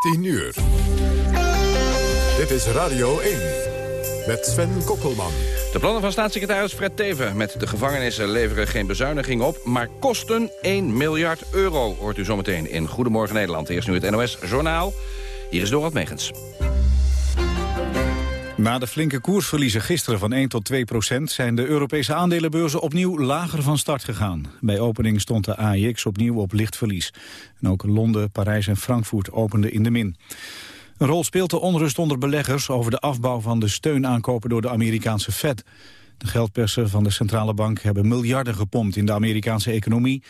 10 uur. Dit is Radio 1 met Sven Kokkelman. De plannen van staatssecretaris Fred Teven met de gevangenissen leveren geen bezuiniging op... maar kosten 1 miljard euro, hoort u zometeen in Goedemorgen Nederland. Eerst nu het NOS Journaal. Hier is Dorot Megens. Na de flinke koersverliezen gisteren van 1 tot 2 procent... zijn de Europese aandelenbeurzen opnieuw lager van start gegaan. Bij opening stond de AIX opnieuw op licht verlies. En ook Londen, Parijs en Frankfurt openden in de min. Een rol speelt de onrust onder beleggers... over de afbouw van de steunaankopen door de Amerikaanse Fed. De geldpersen van de centrale bank hebben miljarden gepompt in de Amerikaanse economie.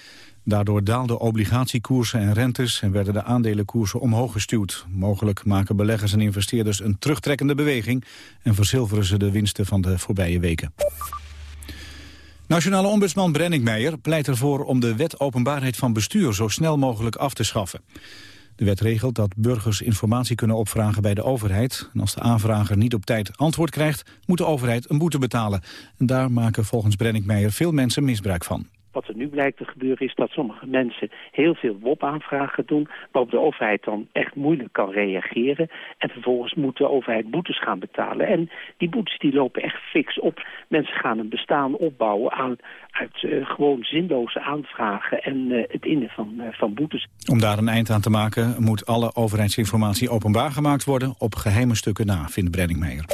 Daardoor daalden obligatiekoersen en rentes en werden de aandelenkoersen omhoog gestuwd. Mogelijk maken beleggers en investeerders een terugtrekkende beweging en verzilveren ze de winsten van de voorbije weken. Nationale ombudsman Brenning Meijer pleit ervoor om de wet openbaarheid van bestuur zo snel mogelijk af te schaffen. De wet regelt dat burgers informatie kunnen opvragen bij de overheid. En als de aanvrager niet op tijd antwoord krijgt, moet de overheid een boete betalen. En daar maken volgens Brenning Meijer veel mensen misbruik van. Wat er nu blijkt te gebeuren is dat sommige mensen heel veel WOP-aanvragen doen... waarop de overheid dan echt moeilijk kan reageren. En vervolgens moet de overheid boetes gaan betalen. En die boetes die lopen echt fix op. Mensen gaan een bestaan opbouwen aan, uit uh, gewoon zinloze aanvragen... en uh, het innen van, uh, van boetes. Om daar een eind aan te maken moet alle overheidsinformatie openbaar gemaakt worden... op geheime stukken na, vindt Brenningmeijer.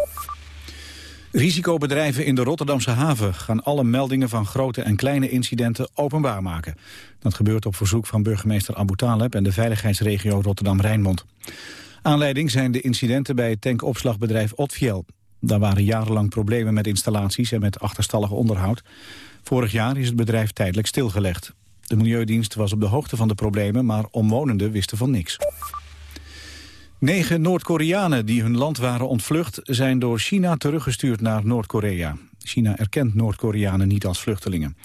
Risicobedrijven in de Rotterdamse haven gaan alle meldingen van grote en kleine incidenten openbaar maken. Dat gebeurt op verzoek van burgemeester Abu Taleb en de veiligheidsregio Rotterdam-Rijnmond. Aanleiding zijn de incidenten bij het tankopslagbedrijf Otfiel. Daar waren jarenlang problemen met installaties en met achterstallig onderhoud. Vorig jaar is het bedrijf tijdelijk stilgelegd. De Milieudienst was op de hoogte van de problemen, maar omwonenden wisten van niks. Negen Noord-Koreanen die hun land waren ontvlucht... zijn door China teruggestuurd naar Noord-Korea. China erkent Noord-Koreanen niet als vluchtelingen.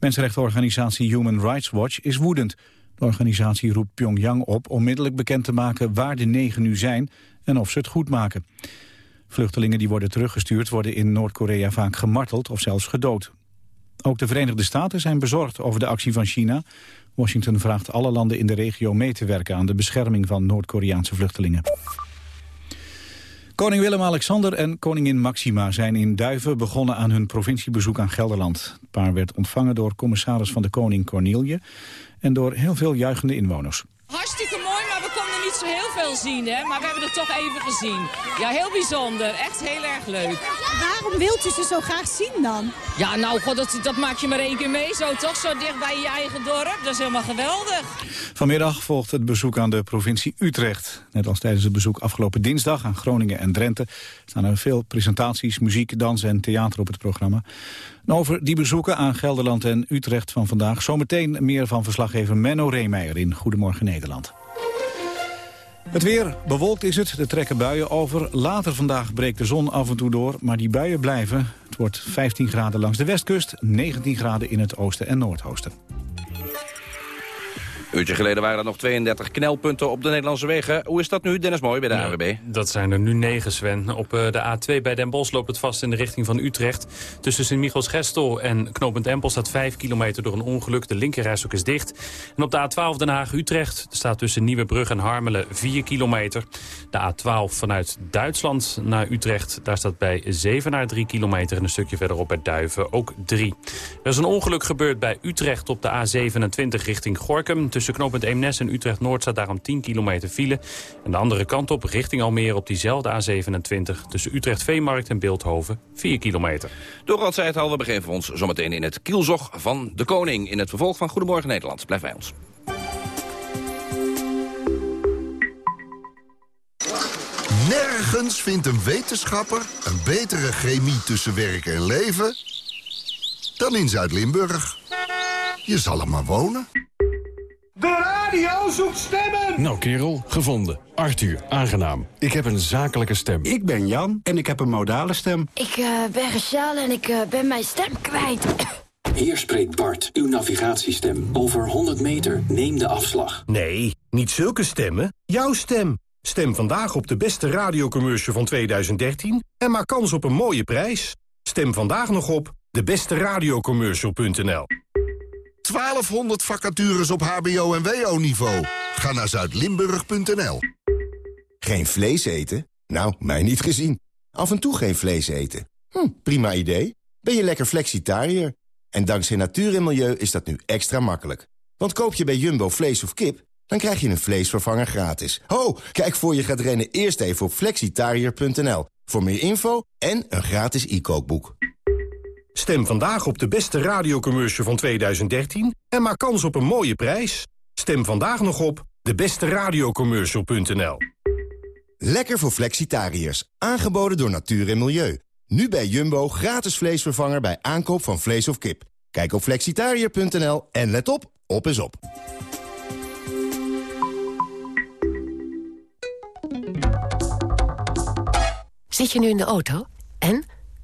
Mensenrechtenorganisatie Human Rights Watch is woedend. De organisatie roept Pyongyang op onmiddellijk bekend te maken... waar de negen nu zijn en of ze het goed maken. Vluchtelingen die worden teruggestuurd worden in Noord-Korea vaak gemarteld of zelfs gedood. Ook de Verenigde Staten zijn bezorgd over de actie van China. Washington vraagt alle landen in de regio mee te werken aan de bescherming van Noord-Koreaanse vluchtelingen. Koning Willem-Alexander en koningin Maxima zijn in Duiven begonnen aan hun provinciebezoek aan Gelderland. Het paar werd ontvangen door commissaris van de Koning Cornelie en door heel veel juichende inwoners. Hartstikke mooi, maar we konden niet zo heel veel zien, hè? maar we hebben het toch even gezien. Ja, heel bijzonder. Echt heel erg leuk. Waarom wilt u ze zo graag zien dan? Ja, nou, god, dat, dat maak je maar één keer mee, zo toch? Zo dicht bij je eigen dorp. Dat is helemaal geweldig. Vanmiddag volgt het bezoek aan de provincie Utrecht. Net als tijdens het bezoek afgelopen dinsdag aan Groningen en Drenthe... staan er veel presentaties, muziek, dans en theater op het programma. En over die bezoeken aan Gelderland en Utrecht van vandaag... zometeen meer van verslaggever Menno Reemeijer in Goedemorgen Nederland. Het weer, bewolkt is het, er trekken buien over. Later vandaag breekt de zon af en toe door, maar die buien blijven. Het wordt 15 graden langs de westkust, 19 graden in het oosten en noordoosten. Een uurtje geleden waren er nog 32 knelpunten op de Nederlandse wegen. Hoe is dat nu, Dennis Mooi, bij de AWB? Dat zijn er nu 9, Sven. Op eh, de A2 bij Den Bosch loopt het vast in de richting van Utrecht. Tussen Sint-Michels-Gestel en knooppunt Empel staat 5 kilometer door een ongeluk. De linkerrijstok is dicht. En op de A12 Den Haag-Utrecht staat tussen Nieuwebrug en Harmelen 4 kilometer. De A12 vanuit Duitsland naar Utrecht, daar staat bij Zevenaar 3 kilometer. En een stukje verderop bij Duiven ook 3. Er is een ongeluk gebeurd bij Utrecht op de A27 richting Gorkum. Tussen knooppunt Eemnes en Utrecht-Noord staat daarom 10 kilometer file. En de andere kant op, richting Almere op diezelfde A27... tussen Utrecht-Veemarkt en Beeldhoven, 4 kilometer. Dorald zei het al, we begeven ons zometeen in het kielzog van de koning... in het vervolg van Goedemorgen Nederland. Blijf bij ons. Nergens vindt een wetenschapper een betere chemie tussen werk en leven... dan in Zuid-Limburg. Je zal er maar wonen. De radio zoekt stemmen! Nou kerel, gevonden. Arthur, aangenaam. Ik heb een zakelijke stem. Ik ben Jan en ik heb een modale stem. Ik uh, ben Rachel en ik uh, ben mijn stem kwijt. Hier spreekt Bart, uw navigatiestem. Over 100 meter, neem de afslag. Nee, niet zulke stemmen. Jouw stem. Stem vandaag op de beste radiocommercial van 2013 en maak kans op een mooie prijs. Stem vandaag nog op debesteradiocommercial.nl 1200 vacatures op hbo- en wo-niveau. Ga naar zuidlimburg.nl Geen vlees eten? Nou, mij niet gezien. Af en toe geen vlees eten. Hm, prima idee. Ben je lekker flexitariër? En dankzij natuur en milieu is dat nu extra makkelijk. Want koop je bij Jumbo vlees of kip, dan krijg je een vleesvervanger gratis. Ho, kijk voor je gaat rennen eerst even op flexitariër.nl. Voor meer info en een gratis e-kookboek. Stem vandaag op de beste radiocommercial van 2013 en maak kans op een mooie prijs. Stem vandaag nog op debesteradiocommercial.nl. Lekker voor flexitariërs. Aangeboden door natuur en milieu. Nu bij Jumbo gratis vleesvervanger bij aankoop van vlees of kip. Kijk op flexitariër.nl en let op, op is op. Zit je nu in de auto?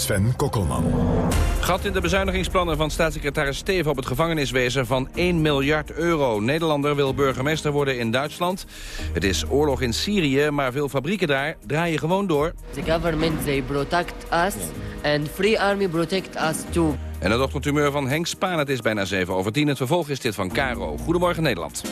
Sven Kokkelman. Gat in de bezuinigingsplannen van staatssecretaris Steven op het gevangeniswezen van 1 miljard euro. Nederlander wil burgemeester worden in Duitsland. Het is oorlog in Syrië, maar veel fabrieken daar draaien gewoon door. The government, they protect us and Free Army protect us too. En het ochtendhumeur van Henk Spaan. Het is bijna 7 over 10. Het vervolg is dit van Caro. Goedemorgen Nederland.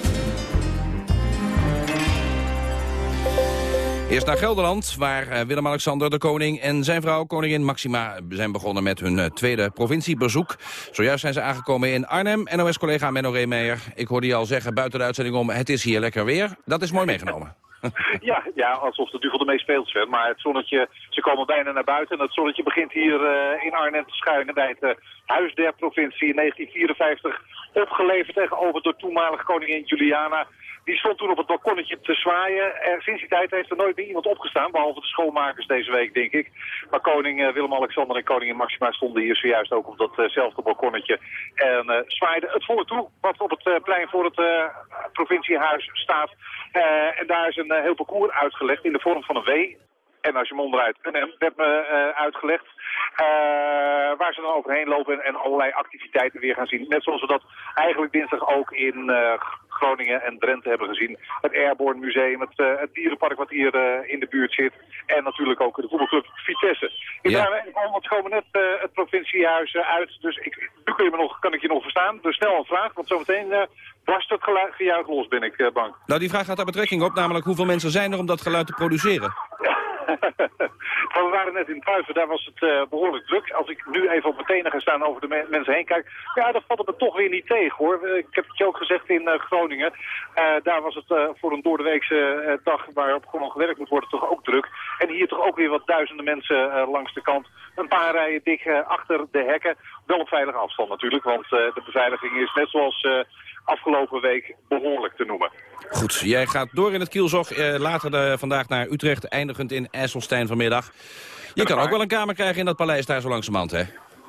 Eerst naar Gelderland, waar eh, Willem-Alexander, de koning en zijn vrouw, koningin Maxima, zijn begonnen met hun eh, tweede provinciebezoek. Zojuist zijn ze aangekomen in Arnhem. NOS-collega Menno Reemeyer, ik hoorde je al zeggen buiten de uitzending om, het is hier lekker weer. Dat is mooi meegenomen. Ja, ja, alsof de duvel ermee speelt, Sven. Maar het zonnetje, ze komen bijna naar buiten. En het zonnetje begint hier uh, in Arnhem te schuinen bij het uh, Huis der Provincie in 1954. Opgeleverd tegenover de toenmalige koningin Juliana. Die stond toen op het balkonnetje te zwaaien. En sinds die tijd heeft er nooit meer iemand opgestaan, behalve de schoonmakers deze week, denk ik. Maar koning uh, Willem-Alexander en koningin Maxima stonden hier zojuist ook op datzelfde ballkonnetje. En zwaaiden het volle toe, wat op het plein voor het provinciehuis staat. en daar is een heel parcours uitgelegd in de vorm van een W. En als je hem onderuit een M werd me uitgelegd. Waar ze dan overheen lopen en, allerlei activiteiten weer gaan zien. Net zoals we dat eigenlijk dinsdag ook in Groningen en Drenthe hebben gezien. Het Airborne Museum, het, het dierenpark wat hier in de buurt zit. En natuurlijk ook de voetbalclub Vitesse. Ik ja. ben komen net het provinciehuis uit. Dus ik, nu kun je me nog, kan ik je nog verstaan. Dus snel een vraag, want zometeen barst het geluid, gejuich los, ben ik bang. Nou, die vraag gaat daar betrekking op. Namelijk, hoeveel mensen zijn er om dat geluid te produceren? maar we waren net in Duiven, daar was het uh, behoorlijk druk. Als ik nu even op mijn tenen ga staan over de me mensen heen kijk, ja, dat valt het me toch weer niet tegen hoor. Ik heb het je ook gezegd in uh, Groningen. Uh, daar was het voor een doordeweekse dag waarop gewoon gewerkt moet worden toch ook druk. En hier toch ook weer wat duizenden mensen langs de kant. Een paar rijen dik achter de hekken. Wel op veilige afstand natuurlijk, want de beveiliging is net zoals afgelopen week behoorlijk te noemen. Goed, jij gaat door in het kielzog. Eh, later de, vandaag naar Utrecht, eindigend in IJsselstein vanmiddag. Je kan ook wel een kamer krijgen in dat paleis daar zo langzamerhand, hè?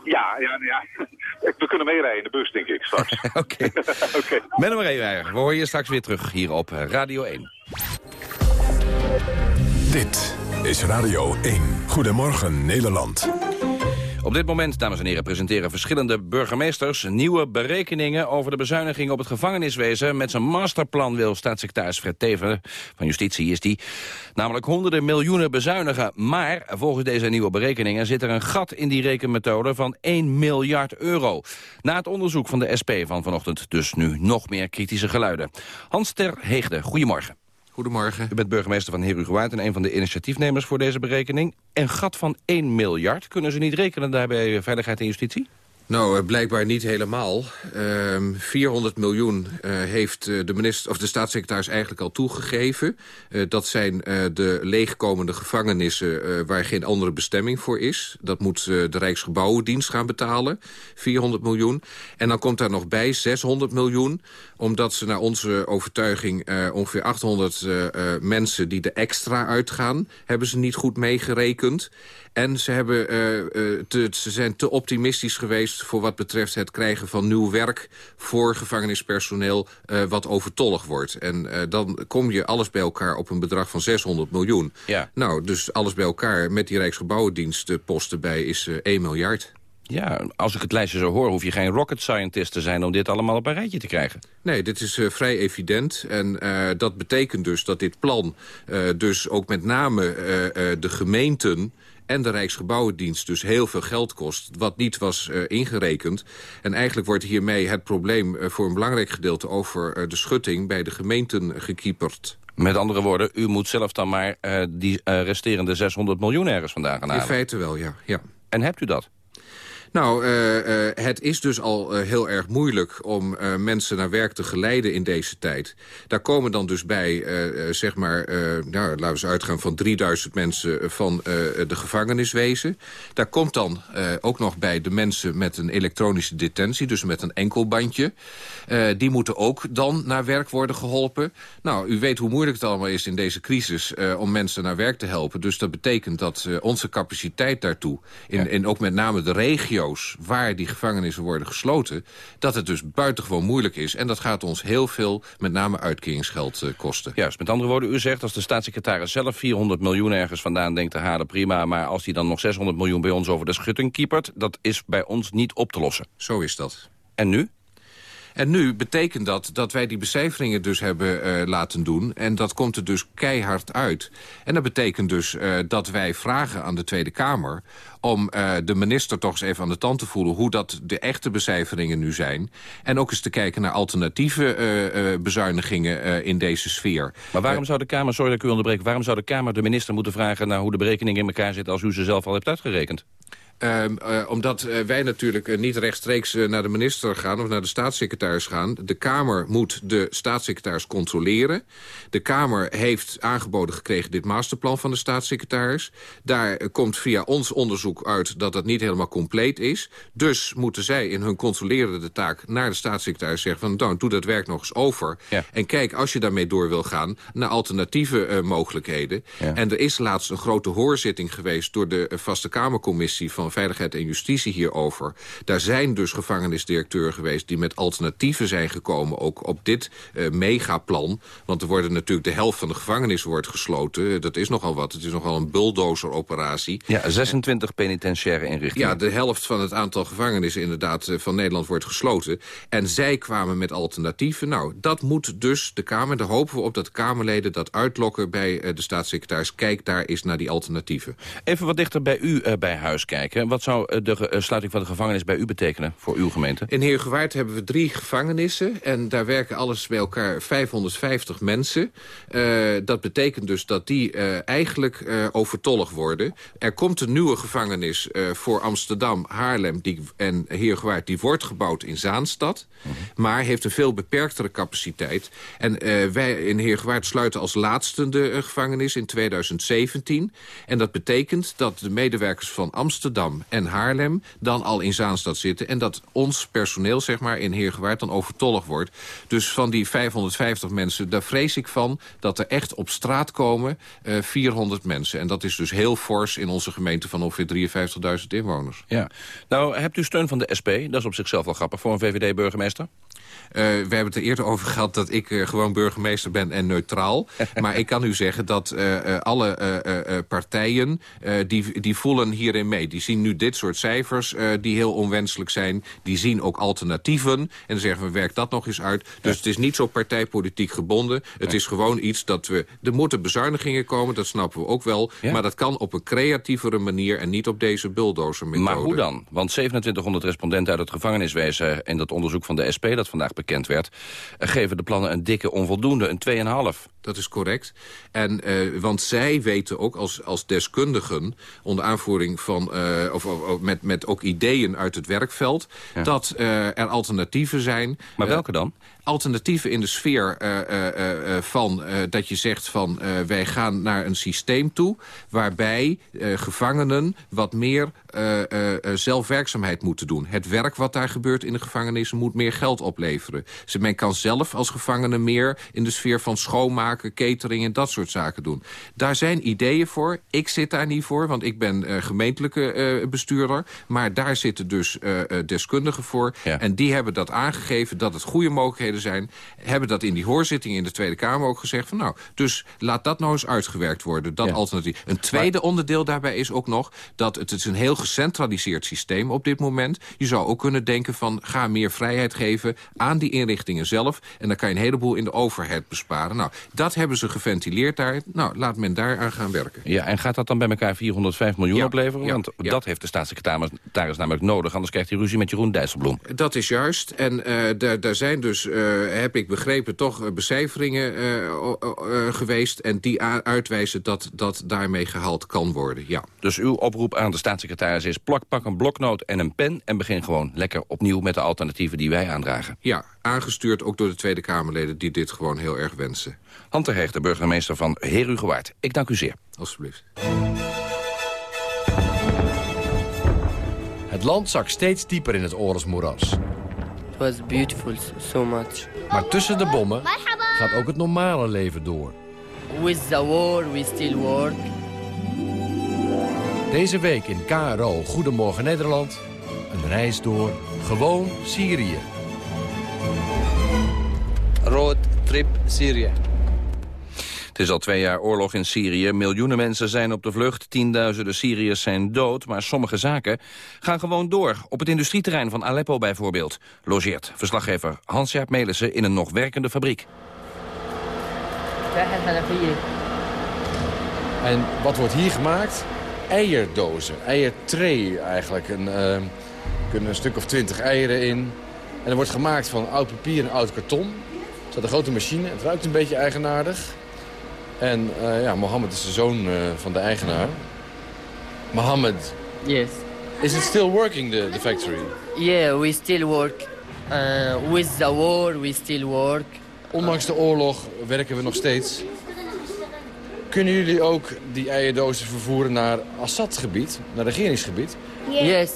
Ja, ja, ja. We kunnen meerijden in de bus, denk ik, straks. Oké. Okay. okay. Met hem rijden. We horen je straks weer terug hier op Radio 1. Dit is Radio 1. Goedemorgen, Nederland. Op dit moment, dames en heren, presenteren verschillende burgemeesters... nieuwe berekeningen over de bezuiniging op het gevangeniswezen. Met zijn masterplan wil staatssecretaris Fred Teven, van Justitie is die... namelijk honderden miljoenen bezuinigen. Maar volgens deze nieuwe berekeningen zit er een gat in die rekenmethode... van 1 miljard euro. Na het onderzoek van de SP van vanochtend dus nu nog meer kritische geluiden. Hans ter Heegde, goedemorgen. Goedemorgen. U bent burgemeester van Herugewaard en een van de initiatiefnemers voor deze berekening. Een gat van 1 miljard, kunnen ze niet rekenen daar bij Veiligheid en Justitie? Nou, blijkbaar niet helemaal. Uh, ehm, 400 miljoen uh, heeft de, minister, of de staatssecretaris eigenlijk al toegegeven. Uh, dat zijn de leegkomende gevangenissen waar geen andere bestemming voor is. Dat moet de Rijksgebouwendienst gaan betalen, 400 miljoen. En dan komt daar nog bij 600 miljoen... omdat ze naar onze overtuiging ongeveer 800 mensen die er extra uitgaan... hebben ze niet goed meegerekend. En ze, hebben, te, ze zijn te optimistisch geweest voor wat betreft het krijgen van nieuw werk... voor gevangenispersoneel wat overtollig wordt. En dan kom je alles bij elkaar op een bedrag van 600 miljoen. Ja. Nou, dus alles bij elkaar met die Rijksgebouwendienstposten bij is uh, eh, 1 miljard. Ja, als ik het lijstje zo hoor, hoef je geen rocket scientist te zijn... om dit allemaal op een rijtje te krijgen. Nee, dit is uh, vrij evident. En uh, dat betekent dus dat dit plan uh, dus ook met name de gemeenten en de Rijksgebouwendienst dus heel veel geld kost... wat niet was uh, ingerekend. En eigenlijk wordt hiermee het probleem uh, voor een belangrijk gedeelte... over uh, de schutting bij de gemeenten gekieperd. Met andere woorden, u moet zelf dan maar die resterende 600 miljoen ergens vandaan gaan halen. In feite wel, ja. ja. En hebt u dat? Nou, uh, uh, het is dus al uh, heel erg moeilijk om mensen naar werk te geleiden in deze tijd. Daar komen dan dus bij, zeg maar, nou, laten we eens uitgaan van 3000 mensen van de gevangeniswezen. Daar komt dan ook nog bij de mensen met een elektronische detentie, dus met een enkelbandje. die moeten ook dan naar werk worden geholpen. Nou, u weet hoe moeilijk het allemaal is in deze crisis om mensen naar werk te helpen. Dus dat betekent dat onze capaciteit daartoe, in, in ook met name de regio waar die gevangenissen worden gesloten... dat het dus buitengewoon moeilijk is. En dat gaat ons heel veel, met name uitkeringsgeld, uh, kosten. Juist, met andere woorden, u zegt als de staatssecretaris zelf 400 miljoen ergens vandaan denkt te halen, prima. Maar als hij dan nog 600 miljoen bij ons over de schutting kiepert... dat is bij ons niet op te lossen. Zo is dat. En nu? En nu betekent dat dat wij die becijferingen dus hebben uh, laten doen. En dat komt er dus keihard uit. En dat betekent dus uh, dat wij vragen aan de Tweede Kamer om uh, de minister toch eens even aan de tand te voelen... hoe dat de echte becijferingen nu zijn. En ook eens te kijken naar alternatieve bezuinigingen in deze sfeer. Maar waarom zou de Kamer, sorry dat ik u onderbreek... waarom zou de Kamer de minister moeten vragen naar hoe de berekeningen in elkaar zitten... als u ze zelf al hebt uitgerekend? Uh, uh, omdat uh, wij natuurlijk niet rechtstreeks naar de minister gaan... of naar de staatssecretaris gaan. De Kamer moet de staatssecretaris controleren. De Kamer heeft aangeboden gekregen dit masterplan van de staatssecretaris. Daar komt via ons onderzoek uit dat dat niet helemaal compleet is. Dus moeten zij in hun controlerende taak naar de staatssecretaris zeggen... van nou, doe dat werk nog eens over. Ja. En kijk, als je daarmee door wil gaan, naar alternatieve mogelijkheden. Ja. En er is laatst een grote hoorzitting geweest... door de Vaste Kamercommissie van Veiligheid en Justitie hierover. Daar zijn dus gevangenisdirecteuren geweest... die met alternatieven zijn gekomen, ook op dit uh, megaplan. Want er worden natuurlijk de helft van de gevangenis wordt gesloten. Dat is nogal wat. Het is nogal een bulldozeroperatie. Ja, 26 penitentiaire inrichtingen. Ja, de helft van het aantal gevangenissen inderdaad van Nederland wordt gesloten. En zij kwamen met alternatieven. Nou, dat moet dus de Kamer. Daar hopen we op dat de Kamerleden dat uitlokken bij uh, de staatssecretaris. Kijk daar eens naar die alternatieven. Even wat dichter bij u uh, bij huis kijken. Wat zou de sluiting van de gevangenis bij u betekenen voor uw gemeente? In Heergewaard hebben we drie gevangenissen. En daar werken alles bij elkaar 550 mensen. Uh, dat betekent dus dat die uh, eigenlijk uh, overtollig worden. Er komt een nieuwe gevangenis voor Amsterdam, Haarlem die, en Heergewaard. Die wordt gebouwd in Zaanstad. Mhm. Maar heeft een veel beperktere capaciteit. En wij in Heergewaard sluiten als laatste de gevangenis in 2017. En dat betekent dat de medewerkers van Amsterdam en Haarlem dan al in Zaanstad zitten. En dat ons personeel zeg maar, in Heergewaard dan overtollig wordt. Dus van die 550 mensen, daar vrees ik van dat er echt op straat komen uh, 400 mensen. En dat is dus heel fors in onze gemeente van ongeveer 53.000 inwoners. Ja. Nou, hebt u steun van de SP? Dat is op zichzelf wel grappig voor een VVD-burgemeester. Uh, we hebben het er eerder over gehad dat ik uh, gewoon burgemeester ben en neutraal. maar ik kan u zeggen dat uh, alle partijen die, die voelen hierin mee. Die zien nu dit soort cijfers die heel onwenselijk zijn. Die zien ook alternatieven. En dan zeggen we, werk dat nog eens uit. Dus ja. het is niet zo partijpolitiek gebonden. Het ja. is gewoon iets dat we... Er moeten bezuinigingen komen, dat snappen we ook wel. Ja. Maar dat kan op een creatievere manier en niet op deze bulldozer-methode. Maar hoe dan? Want 2700 respondenten uit het gevangeniswezen... in dat onderzoek van de SP dat vandaag bekend werd... geven de plannen een dikke onvoldoende, een 2,5. dat is correct. En, uh, want zij weten ook als, als deskundigen, onder aanvoering van... Uh, of, of, met, met ook ideeën uit het werkveld... Ja. dat uh, er alternatieven zijn. Maar welke dan? Alternatieven in de sfeer uh, uh, uh, van dat je zegt van wij gaan naar een systeem toe waarbij gevangenen wat meer zelfwerkzaamheid moeten doen. Het werk wat daar gebeurt in de gevangenissen moet meer geld opleveren. Dus men kan zelf als gevangene meer in de sfeer van schoonmaken, catering en dat soort zaken doen. Daar zijn ideeën voor. Ik zit daar niet voor, want ik ben gemeentelijke bestuurder. Maar daar zitten dus deskundigen voor. Ja. En die hebben dat aangegeven dat het goede mogelijkheden zijn... hebben dat in die hoorzitting in de Tweede Kamer ook gezegd... van nou, dus laat dat nou eens uitgewerkt worden, dat ja. alternatief. Een tweede maar... onderdeel daarbij is ook nog... dat het is een heel gecentraliseerd systeem op dit moment. Je zou ook kunnen denken van ga meer vrijheid geven aan die inrichtingen zelf... en dan kan je een heleboel in de overheid besparen. Nou, dat hebben ze geventileerd daar. Nou, laat men daar aan gaan werken. Ja, en gaat dat dan bij elkaar 405 miljoen ja. opleveren? Ja. Want dat heeft de staatssecretaris namelijk nodig... anders krijgt hij ruzie met Jeroen Dijsselbloem. Dat is juist. En uh, daar zijn dus... Uh, heb ik begrepen, toch becijferingen uh, uh, geweest... en die uitwijzen dat dat daarmee gehaald kan worden, ja. Dus uw oproep aan de staatssecretaris is... plak, pak een bloknoot en een pen... en begin gewoon lekker opnieuw met de alternatieven die wij aandragen. Ja, aangestuurd ook door de Tweede Kamerleden... die dit gewoon heel erg wensen. Hand de burgemeester van Herugewaard. Ik dank u zeer. Alsjeblieft. Het land zakt steeds dieper in het oorlogsmoeras. It was beautiful, so much. Maar tussen de bommen gaat ook het normale leven door. With the war, we still work. Deze week in KRO Goedemorgen Nederland. Een reis door gewoon Syrië. Road trip Syrië. Het is al twee jaar oorlog in Syrië. Miljoenen mensen zijn op de vlucht. Tienduizenden Syriërs zijn dood. Maar sommige zaken gaan gewoon door. Op het industrieterrein van Aleppo bijvoorbeeld. Logeert verslaggever Hans-Jaap Melissen in een nog werkende fabriek. En wat wordt hier gemaakt? Eierdozen, eiertray eigenlijk. Een, uh, er kunnen een stuk of twintig eieren in. En er wordt gemaakt van oud papier en oud karton. Er staat een grote machine. Het ruikt een beetje eigenaardig. En uh, ja, Mohammed is de zoon uh, van de eigenaar. Mohammed. Yes. Is it still working, the, the factory? Yeah, we still work. Uh, with the war, we still work. Ondanks de oorlog werken we nog steeds. Kunnen jullie ook die eierdozen vervoeren naar Assad-gebied, naar regeringsgebied? Yeah. Yes.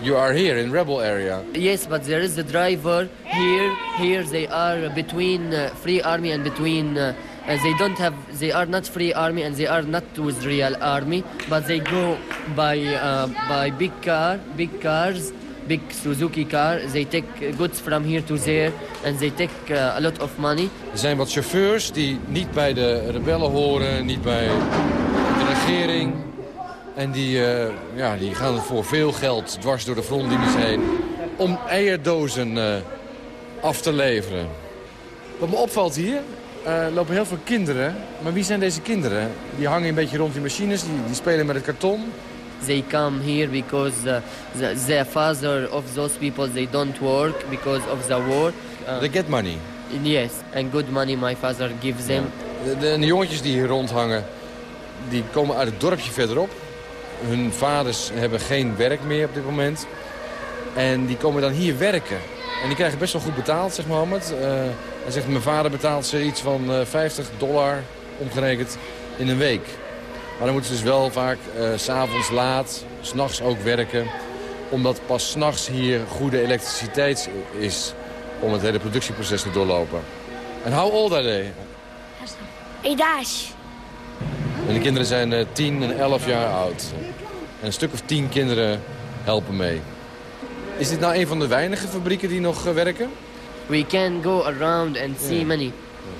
You are here in rebel area. Yes, but there is a driver here. Here they are between uh, Free Army and between... Uh, they don't have they are not free army and they are not with real army but they go by uh, by big car big cars big Suzuki car. They take goods from here to there and they take uh, a lot of money. Er zijn wat chauffeurs die niet bij de rebellen horen niet bij de regering. En die, uh, ja, die gaan voor veel geld dwars door de frontlinies heen om eierdozen uh, af te leveren. Wat me opvalt hier uh, lopen heel veel kinderen. Maar wie zijn deze kinderen? Die hangen een beetje rond die machines, die, die spelen met het karton. They come here because uh, the, the father of those people, they don't work because of the war. Uh, they get money? Yes, and good money my father gives them. De, de, de jongetjes die hier rondhangen, die komen uit het dorpje verderop. Hun vaders hebben geen werk meer op dit moment. En die komen dan hier werken. En die krijgen best wel goed betaald, zegt Mohammed. Uh, hij zegt, mijn vader betaalt ze iets van uh, 50 dollar omgerekend in een week. Maar dan moeten ze dus wel vaak uh, s'avonds laat, s'nachts ook werken. Omdat pas s'nachts hier goede elektriciteit is om het hele productieproces te doorlopen. En how old are they? Edash. En de kinderen zijn uh, 10 en 11 jaar oud. En een stuk of 10 kinderen helpen mee. Is dit nou een van de weinige fabrieken die nog uh, werken? We can go around and see yeah. many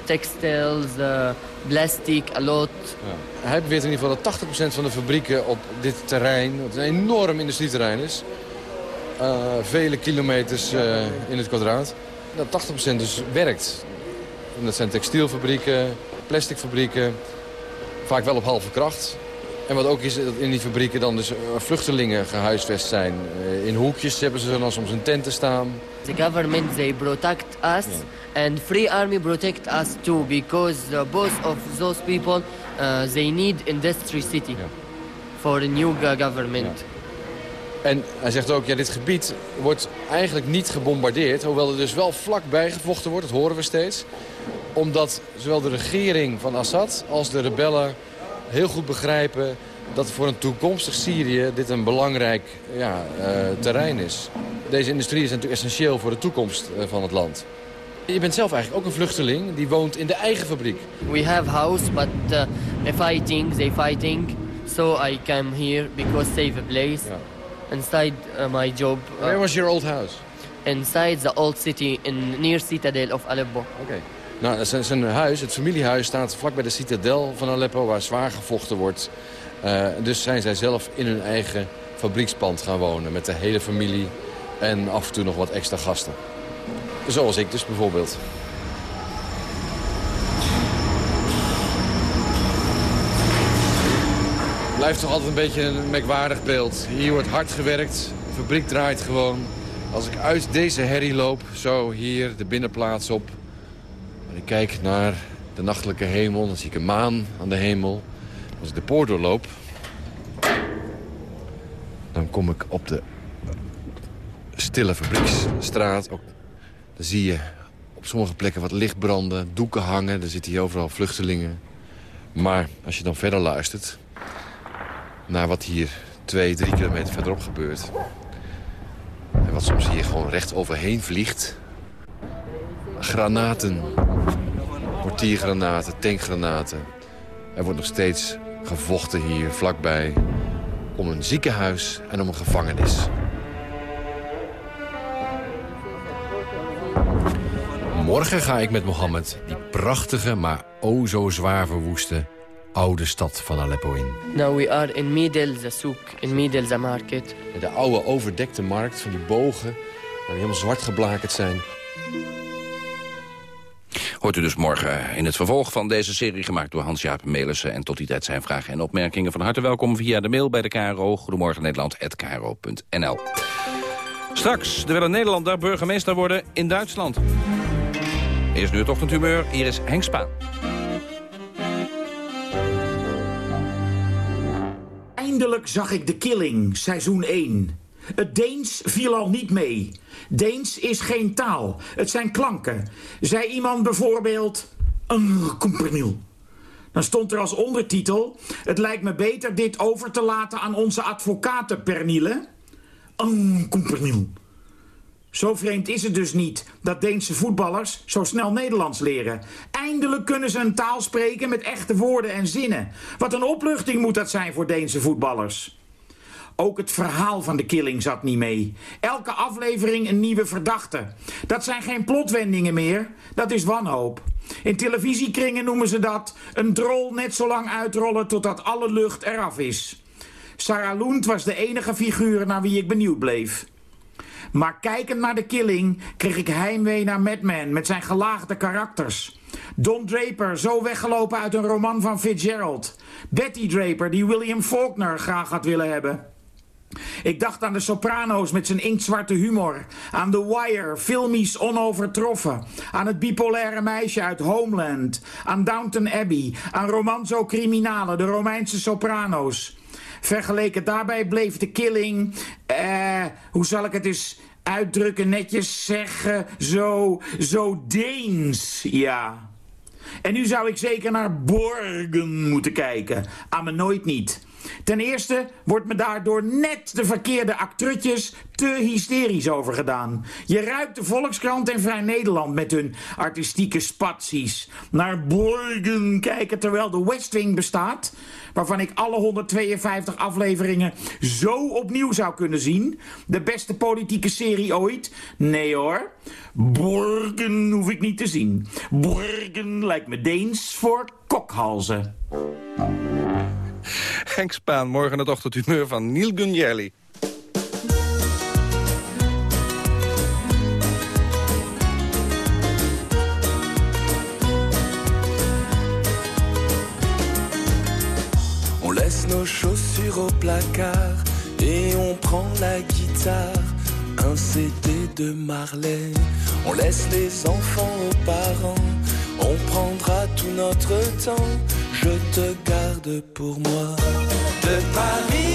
textiles, uh, plastic, a lot. Ja. Hij beweert in ieder geval dat 80% van de fabrieken op dit terrein, wat een enorm industrieterrein is, uh, vele kilometers uh, in het kwadraat, dat 80% dus werkt. En dat zijn textielfabrieken, plasticfabrieken, vaak wel op halve kracht. En wat ook is dat in die fabrieken dan dus vluchtelingen gehuisvest zijn. in hoekjes hebben ze dan soms een tenten staan. The government, they protect us. And Free Army protect us too. Because both of those people, uh, they need industry city. For a new government. En hij zegt ook, ja, dit gebied wordt eigenlijk niet gebombardeerd. Hoewel er dus wel vlakbij gevochten wordt, dat horen we steeds. Omdat zowel de regering van Assad als de rebellen heel goed begrijpen... dat voor een toekomstig Syrië dit een belangrijk ja, uh, terrein is. Deze industrie is natuurlijk essentieel voor de toekomst uh, van het land. Je bent zelf eigenlijk ook een vluchteling, die woont in de eigen fabriek. We have house, but uh, fighting, they fighting. So I came here because save a place. Ja inside uh, my job. Where was your old house? Inside the old city, in near citadel of Aleppo. Oké. Okay. Nou, zijn, huis, het familiehuis, staat vlak bij de citadel van Aleppo... waar zwaar gevochten wordt. Uh, dus zijn zij zelf in hun eigen fabriekspand gaan wonen... met de hele familie en af en toe nog wat extra gasten. Zoals ik dus bijvoorbeeld. blijft toch altijd een beetje een merkwaardig beeld. Hier wordt hard gewerkt, de fabriek draait gewoon. Als ik uit deze herrie loop, zo hier de binnenplaats op... en ik kijk naar de nachtelijke hemel, dan zie ik een maan aan de hemel. Als ik de poort doorloop, dan kom ik op de stille fabrieksstraat. Ook, dan zie je op sommige plekken wat licht branden, doeken hangen. Er zitten hier overal vluchtelingen. Maar als je dan verder luistert, naar wat hier twee, drie kilometer verderop gebeurt. En wat soms hier gewoon recht overheen vliegt. Granaten. Mortiergranaten, tankgranaten. Er wordt nog steeds gevochten hier vlakbij om een ziekenhuis en om een gevangenis. Morgen ga ik met Mohammed die prachtige, maar o zo zwaar verwoeste oude stad van Aleppo in. Now we are in Middel the souk, in Middel the market. De oude overdekte markt van die bogen, die helemaal zwart geblakerd zijn. Hoort u dus morgen in het vervolg van deze serie gemaakt door Hans-Jaap Melissen. En tot die tijd zijn vragen en opmerkingen van harte welkom via de mail bij de KRO. Goedemorgen Nederland@kro.nl. Straks, er wil een Nederlander burgemeester worden in Duitsland. Eerst nu het ochtendhumeur, hier is Henk Spaan. Eindelijk zag ik de Killing, seizoen 1. Het Deens viel al niet mee. Deens is geen taal, het zijn klanken. Zei iemand bijvoorbeeld... Een compernil. Dan stond er als ondertitel... Het lijkt me beter dit over te laten aan onze advocaten, Pernille. Een compernil. Zo vreemd is het dus niet dat Deense voetballers zo snel Nederlands leren. Eindelijk kunnen ze een taal spreken met echte woorden en zinnen. Wat een opluchting moet dat zijn voor Deense voetballers. Ook het verhaal van de killing zat niet mee. Elke aflevering een nieuwe verdachte. Dat zijn geen plotwendingen meer, dat is wanhoop. In televisiekringen noemen ze dat een drol net zo lang uitrollen totdat alle lucht eraf is. Sarah Loent was de enige figuur naar wie ik benieuwd bleef. Maar kijkend naar de killing kreeg ik heimwee naar Madman met zijn gelaagde karakters. Don Draper, zo weggelopen uit een roman van Fitzgerald. Betty Draper, die William Faulkner graag had willen hebben. Ik dacht aan de Soprano's met zijn inktzwarte humor. Aan The Wire, filmisch onovertroffen. Aan het bipolaire meisje uit Homeland. Aan Downton Abbey. Aan Romanzo Criminale, de Romeinse Soprano's. Vergeleken daarbij bleef de killing... Eh, hoe zal ik het eens uitdrukken, netjes zeggen... Zo, zo Deens, ja. En nu zou ik zeker naar Borgen moeten kijken. Aan me nooit niet. Ten eerste wordt me daardoor net de verkeerde actrutjes te hysterisch over gedaan. Je ruikt de Volkskrant en Vrij Nederland met hun artistieke spatsies. Naar Borgen kijken terwijl de West Wing bestaat waarvan ik alle 152 afleveringen zo opnieuw zou kunnen zien. De beste politieke serie ooit? Nee hoor. Borgen hoef ik niet te zien. Borgen lijkt me Deens voor kokhalzen. Henk Spaan, morgen het ochtendhumeur van Neil Gunjelli. nos chaussures au placard et on prend la guitare, un CD de Marley. On laisse les enfants aux parents, on prendra tout notre temps. Je te garde pour moi. De Paris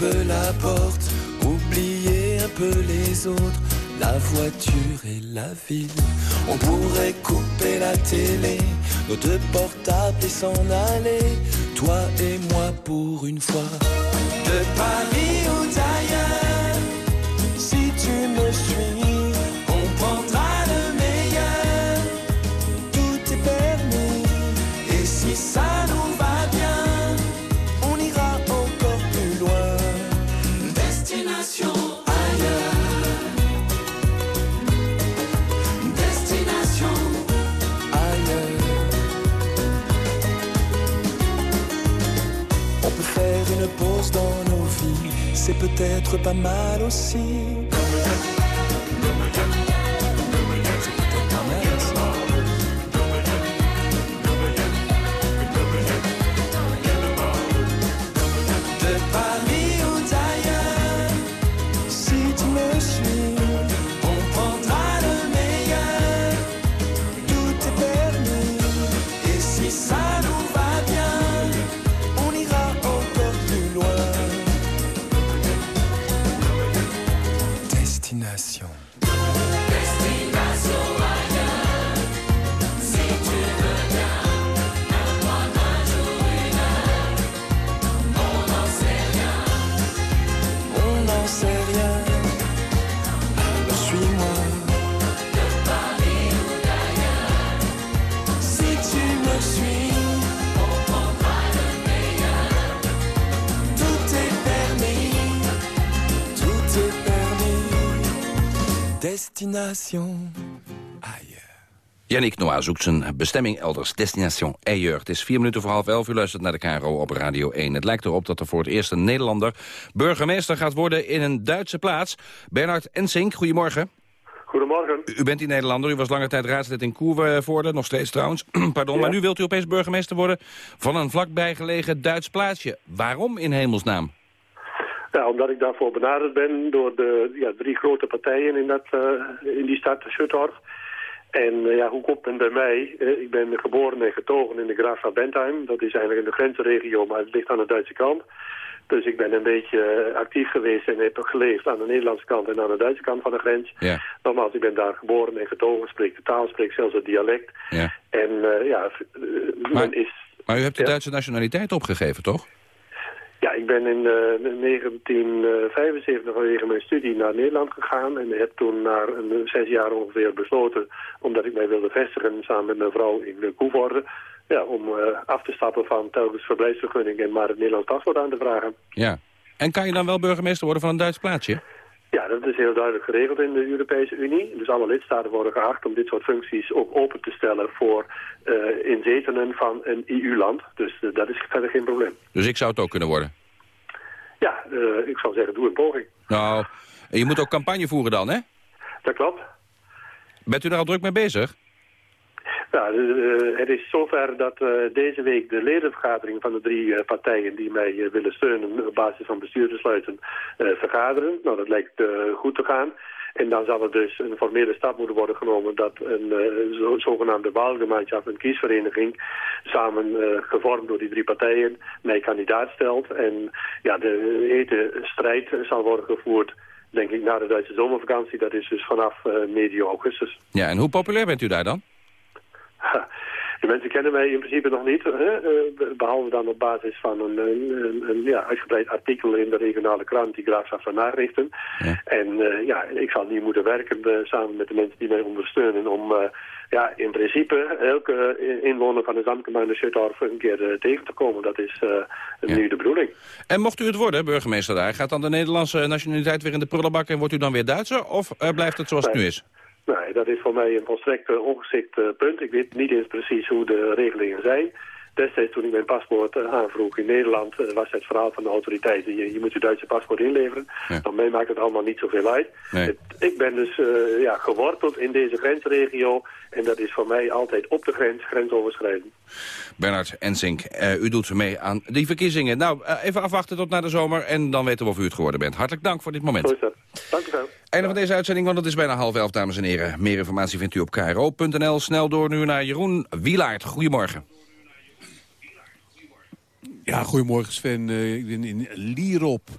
peu la porte, oublier un peu les autres, la voiture et la ville. On pourrait couper la télé, nos deux portables et s'en aller, toi et moi pour une fois. De Paris ou peut-être pas mal aussi. Destination. Yannick Noah zoekt zijn bestemming elders. Destination Eyeur. Het is vier minuten voor half elf. U luistert naar de KRO op Radio 1. Het lijkt erop dat er voor het eerst een Nederlander burgemeester gaat worden in een Duitse plaats. Bernard Ensink, goedemorgen. Goedemorgen. U bent die Nederlander. U was lange tijd raadslid in Koevoorde, nog steeds trouwens. Pardon, Ja. maar nu wilt u opeens burgemeester worden van een vlakbij gelegen Duits plaatsje. Waarom in hemelsnaam? Ja, omdat ik daarvoor benaderd ben door de ja, drie grote partijen in, dat, eh, in die stad Schuttorf. En eh, ja, hoe komt het bij mij? Eh, ik ben geboren en getogen in de Graaf van Bentheim. Dat is eigenlijk in de grensregio, maar het ligt aan de Duitse kant. Dus ik ben een beetje actief geweest en heb geleefd aan de Nederlandse kant en aan de Duitse kant van de grens. Ja. Nogmaals, ik ben daar geboren en getogen, spreek de taal, spreek zelfs het dialect. Ja. En ja, men is Maar u hebt de Ja. Duitse nationaliteit opgegeven, toch? Ja, ik ben in eh, 1975 vanwege mijn studie naar Nederland gegaan. En heb toen na een, zes jaar ongeveer besloten, omdat ik mij wilde vestigen samen met mijn vrouw in Koevoorde, ja, om eh, af te stappen van telkens verblijfsvergunning en maar het Nederlands paspoort aan te vragen. Ja. En kan je dan wel burgemeester worden van een Duits plaatsje? Ja, dat is heel duidelijk geregeld in de Europese Unie. Dus alle lidstaten worden geacht om dit soort functies ook open te stellen voor eh inzetenen van een EU-land. Dus eh, dat is verder geen probleem. Dus ik zou het ook kunnen worden? Ja, eh, ik zou zeggen, doe een poging. Nou, en je moet ook campagne voeren dan, hè? Dat klopt. Bent u daar al druk mee bezig? Ja, eh, het is zover dat eh, deze week de ledenvergadering van de drie eh, partijen die mij willen steunen op basis van bestuursbesluiten vergaderen. Nou, dat lijkt goed te gaan. En dan zal er dus een formele stap moeten worden genomen dat een zo, zogenaamde Wahlgemeinschaft, een kiesvereniging, samen gevormd door die drie partijen, mij kandidaat stelt. En ja, de hete strijd zal worden gevoerd, denk ik, na de Duitse zomervakantie. Dat is dus vanaf eh, medio augustus. Ja, en hoe populair bent u daar dan? De mensen kennen mij in principe nog niet, hè? eh, behalve dan op basis van een, een, een, ja, uitgebreid artikel in de regionale krant die Graafschap van Naarrichten. En uh, ja, ik zal niet moeten werken uh, samen met de mensen die mij ondersteunen om ja, in principe elke inwoner van de Zandgemeinde Schuttorf een keer tegen te komen. Dat is ja. nu de bedoeling. En mocht u het worden, burgemeester daar, gaat dan de Nederlandse nationaliteit weer in de prullenbak en wordt u dan weer Duitser? Of blijft het zoals nee. het nu is? Nee, dat is voor mij een volstrekt uh, ongeschikt uh, punt. Ik weet niet eens precies hoe de regelingen zijn. Destijds toen ik mijn paspoort uh, aanvroeg in Nederland was het verhaal van de autoriteiten. Je, je moet je Duitse paspoort inleveren. Ja. Dan mij maakt het allemaal niet zoveel uit. Nee. Het, ik ben dus ja, geworteld in deze grensregio. En dat is voor mij altijd op de grens, grensoverschrijdend. Bernard Ensink, u doet mee aan die verkiezingen. Nou, even afwachten tot na de zomer en dan weten we of u het geworden bent. Hartelijk dank voor dit moment. Zo dat. Dank u wel. Einde van deze uitzending, want het is bijna half elf, dames en heren. Meer informatie vindt u op kro.nl. Snel door nu naar Jeroen Wielaert. Goedemorgen. Ja, goedemorgen Sven. Uh, ik ben in Lierop.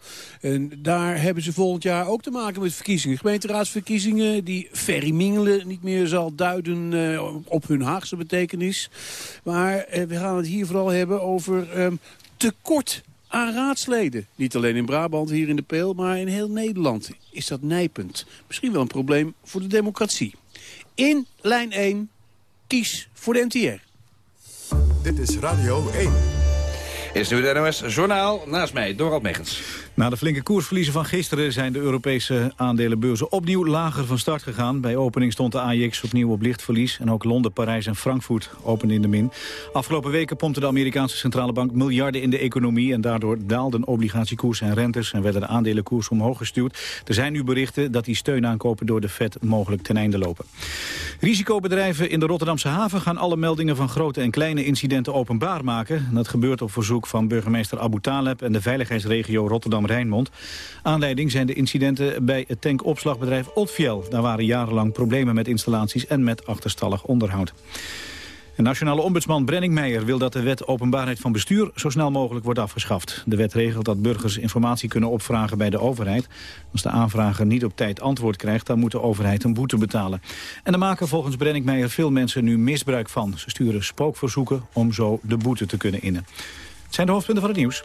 En daar hebben ze volgend jaar ook te maken met verkiezingen. Gemeenteraadsverkiezingen die Ferry Mingelen niet meer zal duiden uh, op hun Haagse betekenis. Maar uh, we gaan het hier vooral hebben over um, tekort aan raadsleden. Niet alleen in Brabant, hier in de Peel, maar in heel Nederland is dat nijpend. Misschien wel een probleem voor de democratie. In lijn 1, kies voor de NTR. Dit is Radio 1. Is nu het NOS Journaal. Naast mij, Dorald Megens. Na de flinke koersverliezen van gisteren zijn de Europese aandelenbeurzen opnieuw lager van start gegaan. Bij opening stond de AX opnieuw op lichtverlies. En ook Londen, Parijs en Frankfurt openden in de min. Afgelopen weken pompte de Amerikaanse centrale bank miljarden in de economie. En daardoor daalden obligatiekoersen en rentes en werden de aandelenkoersen omhoog gestuurd. Er zijn nu berichten dat die steun aankopen door de Fed mogelijk ten einde lopen. Risicobedrijven in de Rotterdamse haven gaan alle meldingen van grote en kleine incidenten openbaar maken. Dat gebeurt op verzoek van burgemeester Abu Taleb en de veiligheidsregio Rotterdam-Rijnmond. Aanleiding zijn de incidenten bij het tankopslagbedrijf Otfiel. Daar waren jarenlang problemen met installaties en met achterstallig onderhoud. De nationale ombudsman Brenning Meijer wil dat de wet openbaarheid van bestuur zo snel mogelijk wordt afgeschaft. De wet regelt dat burgers informatie kunnen opvragen bij de overheid. Als de aanvrager niet op tijd antwoord krijgt, dan moet de overheid een boete betalen. En er maken volgens Brenning Meijer veel mensen nu misbruik van. Ze sturen spookverzoeken om zo de boete te kunnen innen. Het zijn de hoofdpunten van het nieuws.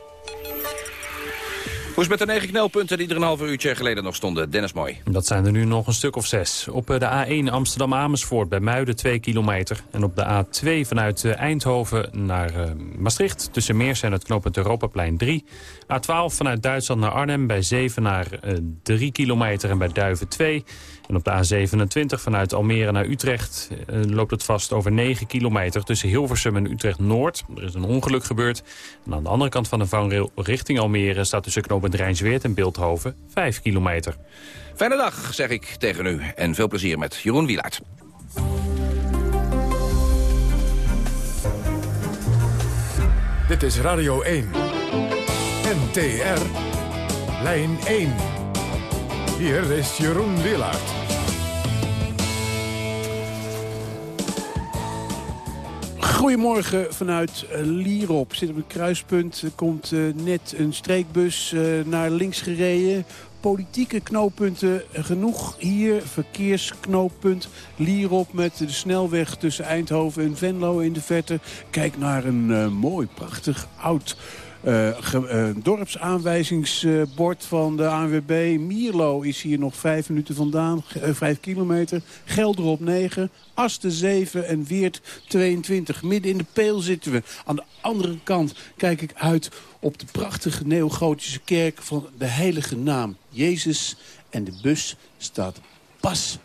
Hoe is met de negen knelpunten die er een half uurtje geleden nog stonden? Dennis Mooi. Dat zijn er nu nog een stuk of zes. Op de A1 Amsterdam-Amersfoort bij Muiden 2 kilometer. En op de A2 vanuit Eindhoven naar uh, Maastricht tussen Meers en het knooppunt Europaplein 3. A12 vanuit Duitsland naar Arnhem bij Zevenaar uh, 3 kilometer en bij Duiven 2. En op de A27 vanuit Almere naar Utrecht uh, loopt het vast over 9 kilometer tussen Hilversum en Utrecht-Noord. Er is een ongeluk gebeurd. En aan de andere kant van de vangrail richting Almere staat tussen knooppunt Rijnsweert en Beeldhoven 5 kilometer. Fijne dag, zeg ik tegen u. En veel plezier met Jeroen Wielaert. Dit is Radio 1. NTR. Lijn 1. Hier is Jeroen Wielaert. Goedemorgen vanuit Lierop. Zit op een kruispunt. Er komt uh, net een streekbus uh, naar links gereden. Politieke knooppunten genoeg hier. Verkeersknooppunt Lierop met de snelweg tussen Eindhoven en Venlo in de verte. Kijk naar een mooi, prachtig oud... Uh, uh, dorpsaanwijzingsbord van de ANWB. Mierlo is hier nog vijf minuten vandaan, uh, vijf kilometer. Gelder op 9, Asten 7 en Weert 22. Midden in de peel zitten we. Aan de andere kant kijk ik uit op de prachtige neogotische kerk van de heilige naam Jezus. En de bus staat pas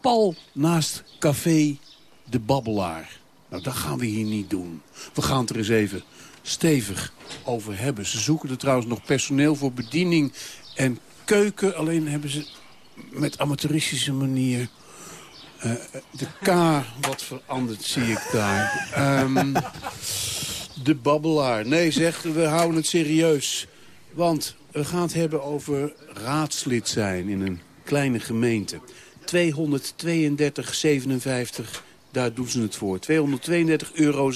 pal naast café De Babbelaar. Nou, dat gaan we hier niet doen. We gaan het er eens even stevig over hebben. Ze zoeken er trouwens nog personeel voor bediening en keuken. Alleen hebben ze met amateuristische manier uh, de K wat veranderd, zie ik daar. Um, de babbelaar. Nee, zegt we houden het serieus. Want we gaan het hebben over raadslid zijn in een kleine gemeente. 232,57 daar doen ze het voor. 232,57 euro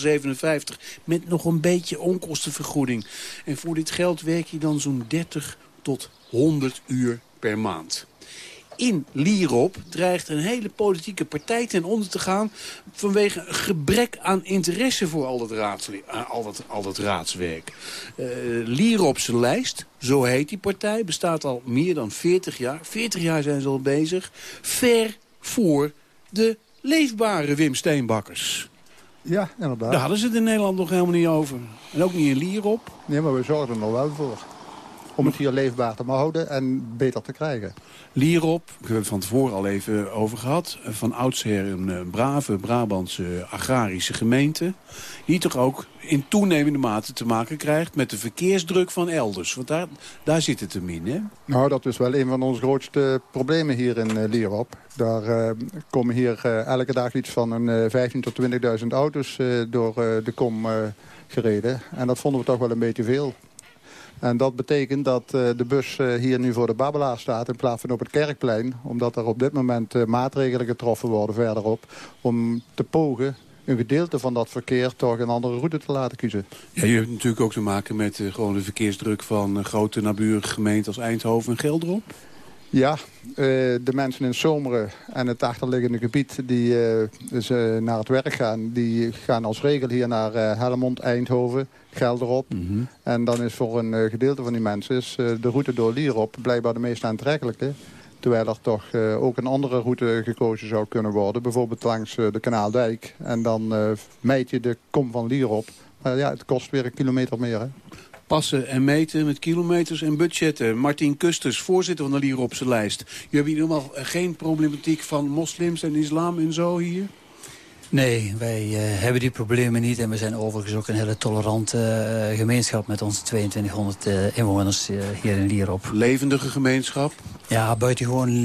met nog een beetje onkostenvergoeding. En voor dit geld werk je dan zo'n 30 tot 100 uur per maand. in Lierop dreigt een hele politieke partij ten onder te gaan... vanwege gebrek aan interesse voor al dat, raads, al dat, al dat raadswerk. Uh, Lieropse lijst, zo heet die partij, bestaat al meer dan 40 jaar. 40 jaar zijn ze al bezig. Ver voor de leefbare Wim Steenbakkers. Ja, inderdaad. Daar hadden ze het in Nederland nog helemaal niet over. En ook niet in Lierop. Nee, maar we zorgen er nog wel voor. Om het hier leefbaar te houden en beter te krijgen. Lierop, we hebben het van tevoren al even over gehad. Van oudsher een uh, brave Brabantse agrarische gemeente. Die toch ook in toenemende mate te maken krijgt met de verkeersdruk van elders. Want daar, daar zit het hem in, hè? Nou, dat is wel een van onze grootste problemen hier in uh, Lierop. Daar uh, komen hier elke dag iets van een 15.000 tot 20.000 auto's door de kom gereden. En dat vonden we toch wel een beetje veel. En dat betekent dat uh, de bus uh, hier nu voor de Babbelaar staat in plaats van op het Kerkplein. Omdat er op dit moment uh, maatregelen getroffen worden verderop. Om te pogen een gedeelte van dat verkeer toch een andere route te laten kiezen. Ja, je hebt natuurlijk ook te maken met gewoon de verkeersdruk van grote naburige gemeenten als Eindhoven en Gelderop. Ja, de mensen in Zomeren en het achterliggende gebied die dus, naar het werk gaan... die gaan als regel hier naar Helmond, Eindhoven, Gelderop. Mm En dan is voor een gedeelte van die mensen is, de route door Lierop blijkbaar de meest aantrekkelijke. Terwijl er toch ook een andere route gekozen zou kunnen worden. Bijvoorbeeld langs de Kanaaldijk. En dan meet je de kom van Lierop. Maar ja, het kost weer een kilometer meer. Hè? Passen en meten met kilometers en budgetten. Martin Kusters, voorzitter van de Lieropse lijst. Je hebt hier helemaal geen problematiek van moslims en islam en zo hier? Nee, wij uh, hebben die problemen niet. En we zijn overigens ook een hele tolerante uh, gemeenschap... met onze 2200 uh, inwoners hier in Lierop. Levendige gemeenschap? Ja, buitengewoon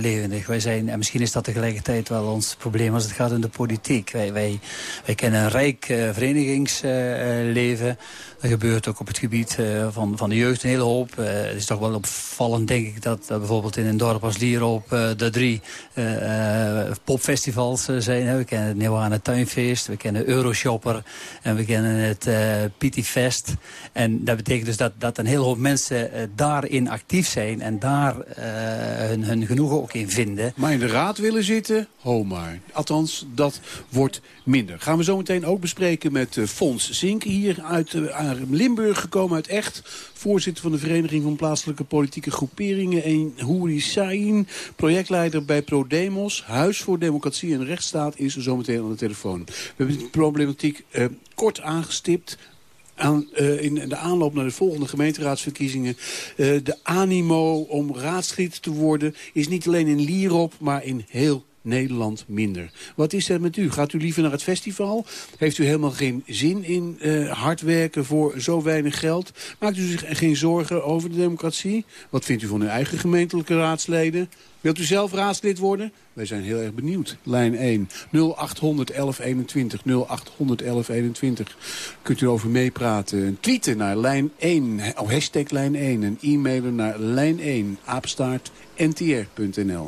levendig. Wij zijn, en misschien is dat tegelijkertijd wel ons probleem als het gaat om de politiek. Wij, wij, wij kennen een rijk verenigingsleven... Er gebeurt ook op het gebied van, van de jeugd een hele hoop. Het is toch wel opvallend, denk ik, dat bijvoorbeeld in een dorp als Lierop de drie popfestivals zijn. We kennen het Nieuwane Tuinfeest, we kennen Euroshopper en we kennen het uh, Fest. En dat betekent dus dat, dat een hele hoop mensen daarin actief zijn en daar hun, hun genoegen ook in vinden. Maar in de raad willen zitten, ho maar. Althans, dat wordt minder. Gaan we zo meteen ook bespreken met Fons Zink hier uit Limburg gekomen uit Echt. Voorzitter van de Vereniging van Plaatselijke Politieke Groeperingen. En Houri Sain, projectleider bij ProDemos. Huis voor Democratie en Rechtsstaat is zometeen aan de telefoon. We hebben die problematiek uh, kort aangestipt. Aan, uh, in de aanloop naar de volgende gemeenteraadsverkiezingen. Uh, de animo om raadslid te worden is niet alleen in Lierop, maar in heel Nederland minder. Wat is er met u? Gaat u liever naar het festival? Heeft u helemaal geen zin in uh, hard werken voor zo weinig geld? Maakt u zich geen zorgen over de democratie? Wat vindt u van uw eigen gemeentelijke raadsleden? Wilt u zelf raadslid worden? Wij zijn heel erg benieuwd. Lijn 1, 0800 1121, 0800 1121. Kunt u over meepraten. Tweeten naar lijn 1, oh, hashtag lijn 1. En e-mailen naar lijn 1, apenstaart, ntr.nl.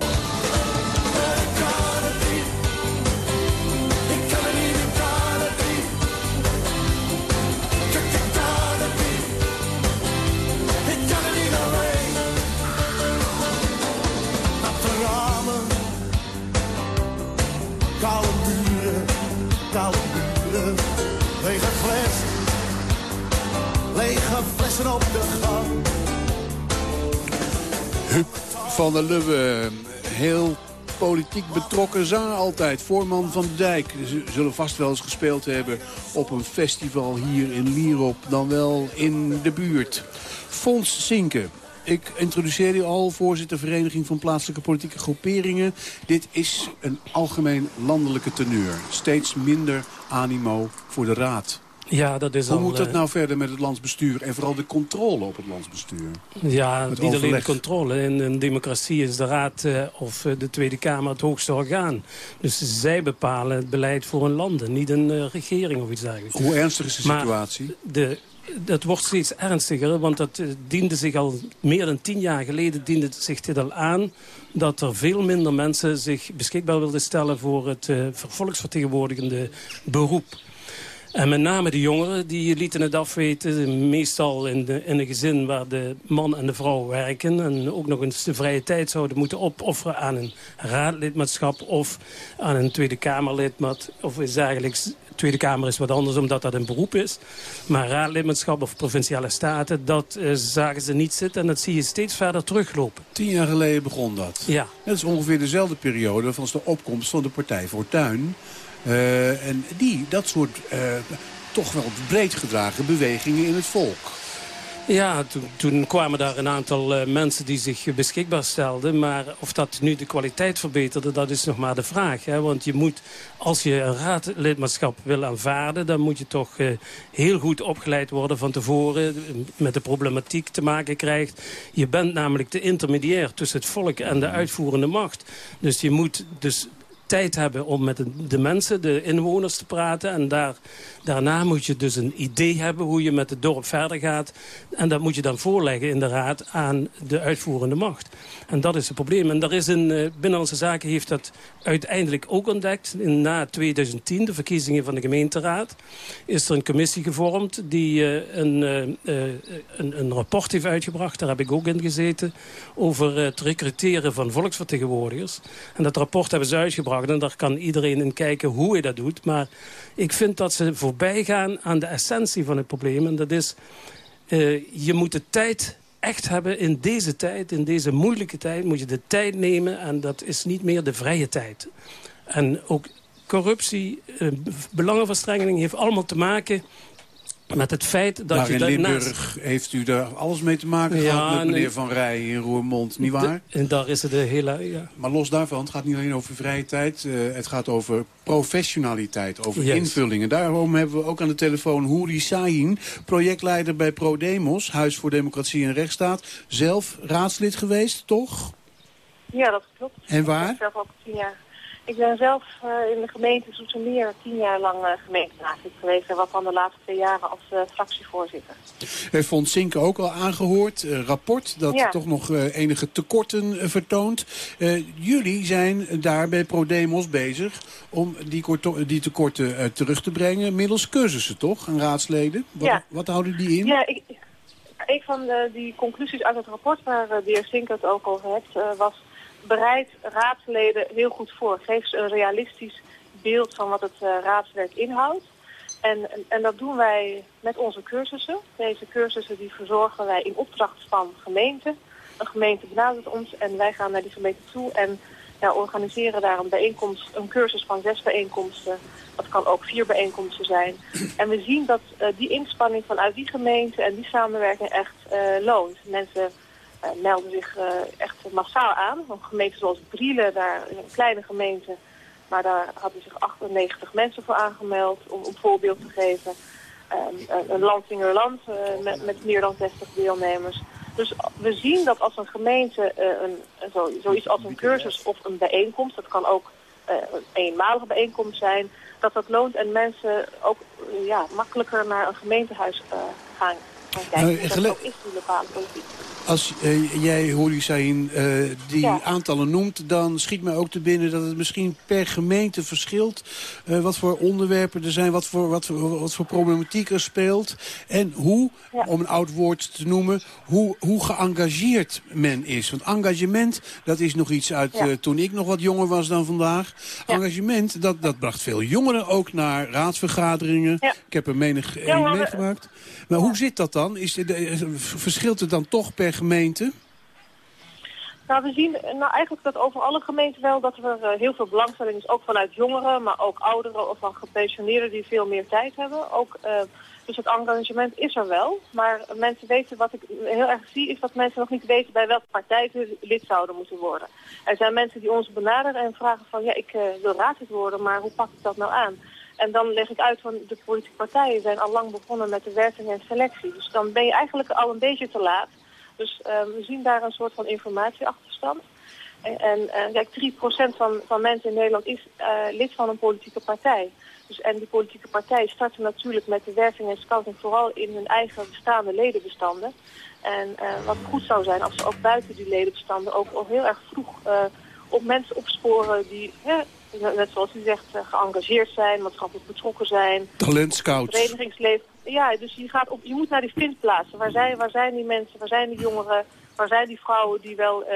van der Lubbe, heel politiek betrokken zanger altijd. Voorman van de Dijk. Ze zullen vast wel eens gespeeld hebben op een festival hier in Lierop. Dan wel in de buurt. Fons Sinken. Ik introduceer u al, voorzitter Vereniging van Plaatselijke Politieke Groeperingen. Dit is een algemeen landelijke teneur. Steeds minder animo voor de raad. Ja, dat is Hoe al, moet het uh, nou verder met het landsbestuur en vooral de controle op het landsbestuur? Ja, Het niet alleen de controle. In een democratie is de Raad eh, of eh, de Tweede Kamer het hoogste orgaan. Dus zij bepalen het beleid voor een land, en niet een eh, regering of iets dergelijks. Hoe ernstig is de Maar situatie? De, dat wordt steeds ernstiger, want dat eh, diende zich al meer dan tien jaar geleden diende zich dit al aan dat er veel minder mensen zich beschikbaar wilden stellen voor het eh, volksvertegenwoordigende beroep. En met name de jongeren, die lieten het afweten. Meestal in, de, in een gezin waar de man en de vrouw werken. En ook nog eens de vrije tijd zouden moeten opofferen aan een raadlidmaatschap. Of aan een Tweede Kamerlidmaat. Of is eigenlijk Tweede Kamer is wat anders omdat dat een beroep is. Maar raadlidmaatschap of provinciale staten, dat uh, zagen ze niet zitten. En dat zie je steeds verder teruglopen. Tien jaar geleden begon dat. Ja. Dat is ongeveer dezelfde periode als de opkomst van de Partij Fortuin. Uh, en die, dat soort uh, toch wel breed gedragen bewegingen in het volk. Ja, toen, kwamen daar een aantal uh, mensen die zich beschikbaar stelden. Maar of dat nu de kwaliteit verbeterde, dat is nog maar de vraag. Hè? Want je moet, als je een raadlidmaatschap wil aanvaarden... dan moet je toch heel goed opgeleid worden van tevoren... met de problematiek te maken krijgt. Je bent namelijk de intermediair tussen het volk en de uitvoerende macht. Dus je moet dus tijd hebben om met de, mensen, de inwoners te praten. En daar, daarna moet je dus een idee hebben hoe je met het dorp verder gaat. En dat moet je dan voorleggen in de raad aan de uitvoerende macht. En dat is het probleem. En daar is een, uh, Binnenlandse Zaken heeft dat uiteindelijk ook ontdekt. In, na 2010, de verkiezingen van de gemeenteraad, is er een commissie gevormd die uh, een, uh, een, een, rapport heeft uitgebracht. Daar heb ik ook in gezeten. Over het recruteren van volksvertegenwoordigers. En dat rapport hebben ze uitgebracht. En daar kan iedereen in kijken hoe hij dat doet. Maar ik vind dat ze voorbij gaan aan de essentie van het probleem. En dat is, je moet de tijd echt hebben in deze tijd, in deze moeilijke tijd... moet je de tijd nemen en dat is niet meer de vrije tijd. En ook corruptie, eh, belangenverstrengeling heeft allemaal te maken met het feit dat je in Limburg heeft u daar alles mee te maken ja, gehad met meneer nee, Van Rij in Roermond, nietwaar? En daar is het de hele... Ja. Maar los daarvan, het gaat niet alleen over vrije tijd. Uh, het gaat over professionaliteit, over Yes. invullingen. Daarom hebben we ook aan de telefoon Houri Sahin, projectleider bij ProDemos, Huis voor Democratie en Rechtsstaat. Zelf raadslid geweest, toch? Ja, dat klopt. En waar? Ik zelf ook tien jaar. Ik ben zelf uh, in de gemeente Zoetermeer tien jaar lang uh, gemeenteraadslid geweest. En wat dan de laatste twee jaren als uh, fractievoorzitter. Heeft Fons Zinken ook al aangehoord. Rapport dat Ja. toch nog enige tekorten vertoont. Jullie zijn daar bij ProDemos bezig om die, die tekorten terug te brengen. Middels cursussen toch aan raadsleden? Wat, Ja. wat houden die in? Ja, ik, een van de, die conclusies uit het rapport waar de heer Zinker het ook over heeft, was bereid raadsleden heel goed voor. Geef ze een realistisch beeld van wat het uh, raadswerk inhoudt. En, en, dat doen wij met onze cursussen. Deze cursussen die verzorgen wij in opdracht van gemeenten. Een gemeente benadert ons en wij gaan naar die gemeente toe en ja, organiseren daar een bijeenkomst, een cursus van zes bijeenkomsten. Dat kan ook vier bijeenkomsten zijn. En we zien dat uh, die inspanning vanuit die gemeente en die samenwerking echt uh, loont. Mensen melden zich uh, echt massaal aan. Een gemeente zoals Brielen, daar is een kleine gemeente, maar daar hadden zich 98 mensen voor aangemeld, om een voorbeeld te geven. Um, een Lansingerland uh, met, met meer dan 60 deelnemers. Dus we zien dat als een gemeente een, zo, zoiets als een cursus of een bijeenkomst, dat kan ook een eenmalige bijeenkomst zijn, dat dat loont en mensen ook ja, makkelijker naar een gemeentehuis uh, gaan, gaan kijken. Nou, dat gele- ook is die lokale politiek. Als uh, jij, Holy Sahin, uh, die Ja. aantallen noemt... dan schiet mij ook te binnen dat het misschien per gemeente verschilt... Uh, wat voor onderwerpen er zijn, wat voor, wat, voor, wat voor problematiek er speelt... en hoe, om een oud woord te noemen... hoe, hoe geëngageerd men is. Want engagement, dat is nog iets uit Ja. toen ik nog wat jonger was dan vandaag. Engagement, dat, dat bracht veel jongeren ook naar raadsvergaderingen. Ik heb er menig één meegemaakt. Maar hoe zit dat dan? Is, de- verschilt het dan toch per gemeente? Nou, we zien eh, nou, eigenlijk dat over alle gemeenten wel dat er uh, heel veel belangstelling is. Ook vanuit jongeren, maar ook ouderen of van gepensioneerden die veel meer tijd hebben. Ook, uh, dus het engagement is er wel. Maar mensen weten, wat ik heel erg zie, is dat mensen nog niet weten bij welke partij ze lid zouden moeten worden. Er zijn mensen die ons benaderen en vragen van, ja, ik uh, wil raadslid worden, maar hoe pak ik dat nou aan? En dan leg ik uit van de politieke partijen zijn al lang begonnen met de werking en selectie. Dus dan ben je eigenlijk al een beetje te laat. Dus uh, we zien daar een soort van informatieachterstand. En, en kijk, 3% van, van mensen in Nederland is uh, lid van een politieke partij. Dus, en die politieke partijen starten natuurlijk met de werving en scouting vooral in hun eigen bestaande ledenbestanden. En uh, wat goed zou zijn als ze ook buiten die ledenbestanden ook al heel erg vroeg uh, op mensen opsporen die hè, net zoals u zegt, eh, geëngageerd zijn, maatschappelijk betrokken zijn. Talentscouts. Verenigingsleven. Ja, dus je, gaat op, je moet naar die vindplaatsen. Waar zijn, waar zijn die mensen, waar zijn die jongeren, waar zijn die vrouwen die wel uh,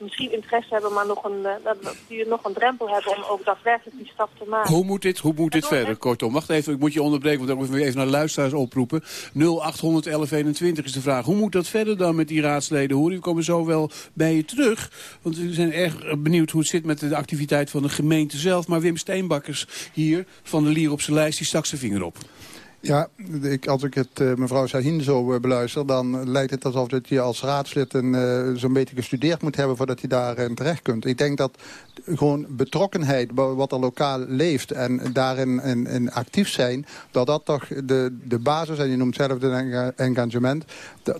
misschien interesse hebben, maar nog een, uh, die nog een drempel hebben om ook daadwerkelijk die stap te maken. Hoe moet dit, hoe moet dit verder? Kortom, wacht even, ik moet je onderbreken, want dan moet ik even naar luisteraars oproepen. 0800 1121 is de vraag. Hoe moet dat verder dan met die raadsleden? Hoor, we komen zo wel bij je terug. Want we zijn erg benieuwd hoe het zit met de activiteit van de gemeente zelf. Maar Wim Steenbakkers hier van de Lier op zijn lijst, die stak zijn vinger op. Ja, ik, als ik het uh, mevrouw Sahin zo uh, beluister... dan lijkt het alsof dat je als raadslid een, uh, zo'n beetje gestudeerd moet hebben... voordat je daarin terecht kunt. Ik denk dat gewoon betrokkenheid, wat er lokaal leeft... en daarin in, in actief zijn, dat dat toch de, de basis... en je noemt zelf het engagement...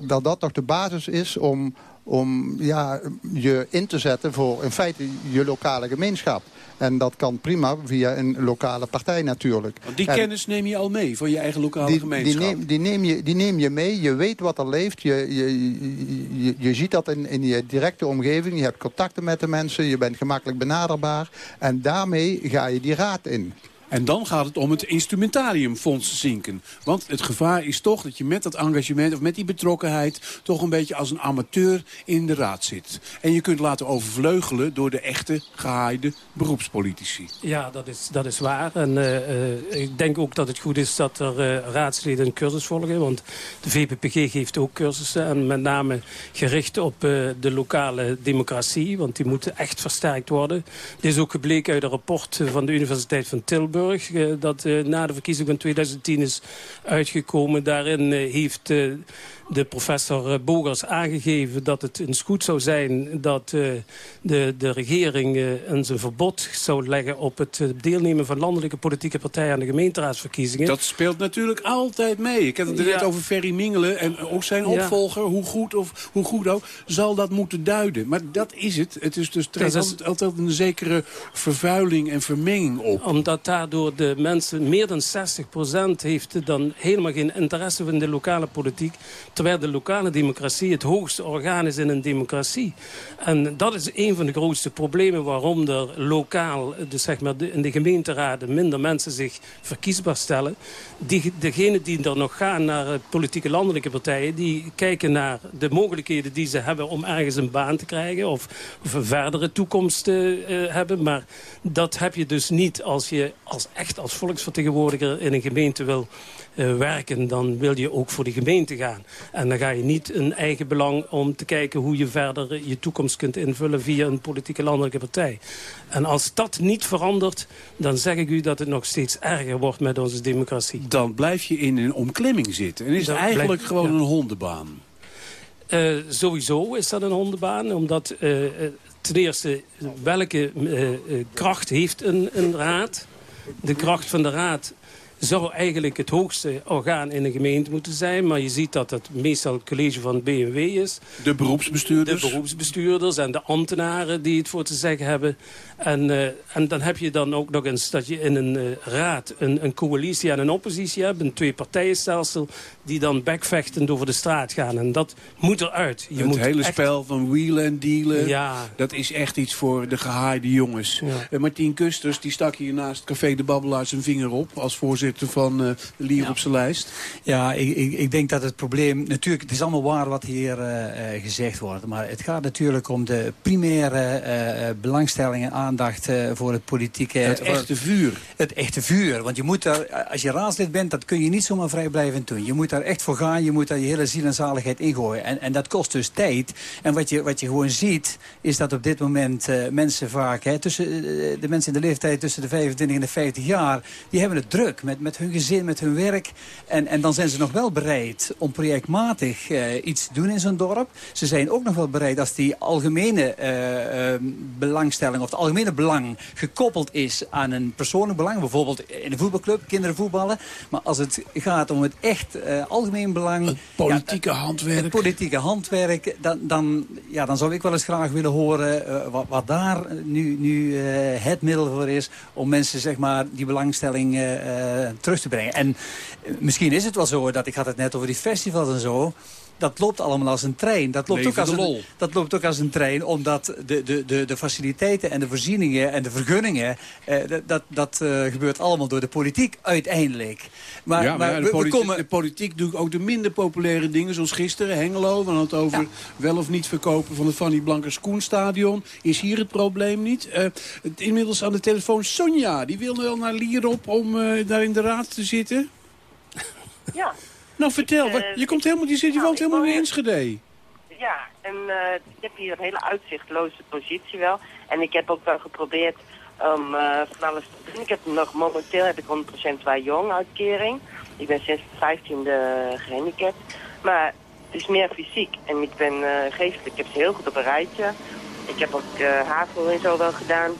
dat dat toch de basis is om, om ja, je in te zetten voor in feite je lokale gemeenschap. En dat kan prima via een lokale partij natuurlijk. Want die kennis neem je al mee voor je eigen lokale die, gemeenschap? Die neem, die, neem je, die neem je mee. Je weet wat er leeft. Je, je, je, je ziet dat in, in je directe omgeving. Je hebt contacten met de mensen. Je bent gemakkelijk benaderbaar. En daarmee ga je die raad in. En dan gaat het om het instrumentariumfonds zinken. Want het gevaar is toch dat je met dat engagement of met die betrokkenheid... toch een beetje als een amateur in de raad zit. En je kunt laten overvleugelen door de echte gehaaide beroepspolitici. Ja, dat is, dat is waar. En uh, uh, ik denk ook dat het goed is dat er uh, raadsleden een cursus volgen. Want de VPPG geeft ook cursussen. En met name gericht op de lokale democratie. Want die moeten echt versterkt worden. Dit is ook gebleken uit een rapport van de Universiteit van Tilburg dat uh, na de verkiezing van 2010 is uitgekomen. Daarin uh, heeft de professor Bogers aangegeven dat het eens goed zou zijn... dat de, de regering een zijn verbod zou leggen op het deelnemen van landelijke politieke partijen aan de gemeenteraadsverkiezingen. Dat speelt natuurlijk altijd mee. Ik heb het er net over Ferry Mingelen en ook zijn opvolger, ja. hoe goed of hoe goed ook, zal dat moeten duiden. Maar dat is het. Het is dus altijd, altijd een zekere vervuiling en vermenging op. Omdat daardoor de mensen, meer dan 60% heeft dan helemaal geen interesse in de lokale politiek. Terwijl de lokale democratie het hoogste orgaan is in een democratie. En dat is een van de grootste problemen waarom er lokaal, dus zeg maar in de gemeenteraden, minder mensen zich verkiesbaar stellen. Die, degenen die er nog gaan naar politieke landelijke partijen, die kijken naar de mogelijkheden die ze hebben om ergens een baan te krijgen of, of een verdere toekomst te uh, hebben. Maar dat heb je dus niet als je als echt als volksvertegenwoordiger in een gemeente wil uh, werken, dan wil je ook voor de gemeente gaan. En dan ga je niet een eigen belang om te kijken hoe je verder je toekomst kunt invullen via een politieke landelijke partij. En als dat niet verandert, dan zeg ik u dat het nog steeds erger wordt met onze democratie. Dan blijf je in een omklemming zitten. En is het eigenlijk blijf, gewoon ja. een hondenbaan. Uh, sowieso is dat een hondenbaan, omdat uh, ten eerste welke kracht heeft een, een raad de kracht van de raad zou eigenlijk het hoogste orgaan in een gemeente moeten zijn. Maar je ziet dat het meestal het college van het BMW is. De beroepsbestuurders. De beroepsbestuurders en de ambtenaren die het voor te zeggen hebben. En, uh, en dan heb je dan ook nog eens dat je in een uh, raad een, een coalitie en een oppositie hebt. Een twee-partijenstelsel die dan backvechten over de straat gaan. En dat moet eruit. Je het moet hele echt... spel van wheelen en dealen, ja. dat is echt iets voor de gehaaide jongens. Ja. Uh, Martien Kusters die stak hier naast Café de Babbelaar zijn vinger op... als voorzitter van uh, de Lier ja. op zijn lijst. Ja, ik, ik, ik, denk dat het probleem... Natuurlijk, het is allemaal waar wat hier uh, gezegd wordt. Maar het gaat natuurlijk om de primaire belangstellingen, aandacht voor het politieke... Het echte vuur. Het echte vuur. Want je moet daar, als je raadslid bent, dat kun je niet zomaar vrij blijven doen. Je moet daar echt voor gaan. Je moet daar je hele ziel en zaligheid ingooien. En, en dat kost dus tijd. En wat je, wat je gewoon ziet, is dat op dit moment mensen vaak... Hè, tussen, de mensen in de leeftijd tussen de 25 en de 50 jaar... die hebben het druk met, met hun gezin, met hun werk. En, en dan zijn ze nog wel bereid om projectmatig uh, iets te doen in zo'n dorp. Ze zijn ook nog wel bereid als die algemene belangstelling... of het algemene belang gekoppeld is aan een persoonlijk belang. Bijvoorbeeld in een voetbalclub, kinderen voetballen. Maar als het gaat om het echt uh, algemeen belang... Het politieke ja, handwerk. Het politieke handwerk. Dan, dan, ja, dan zou ik wel eens graag willen horen wat, wat, daar nu, nu het middel voor is... om mensen zeg maar, die belangstelling terug te brengen. En misschien is het wel zo, dat ik had het net over die festivals en zo... dat loopt allemaal als een trein. Dat loopt, ook als, een, lol. dat loopt ook als een trein, omdat de, de, de, de faciliteiten en de voorzieningen en de vergunningen... eh, dat- dat, eh, gebeurt allemaal door de politiek uiteindelijk. Maar, ja, maar, maar ja, de, we, we politiek, komen... de politiek doet ook de minder populaire dingen. Zoals gisteren, Hengelo. We hadden het over wel of niet verkopen van het Fanny Blankers Koenstadion. Is hier het probleem niet. Eh, inmiddels aan de telefoon Sonja. Die wil wel naar Lierop om eh, daar in de raad te zitten. Ja. Nou, vertel. Wat- eh, je komt helemaal, je, zit, je nou, woont helemaal in Enschede. Ja, en eh, ik heb hier een hele uitzichtloze positie wel. En ik heb ook wel geprobeerd om eh, van alles te doen. Ik heb nog, momenteel heb ik 100% waar jong uitkering. Ik ben sinds de 15e gehandicapt. Maar het is meer fysiek en ik ben geestelijk. Ik heb ze heel goed op een rijtje. Ik heb ook HAVO en zo wel gedaan.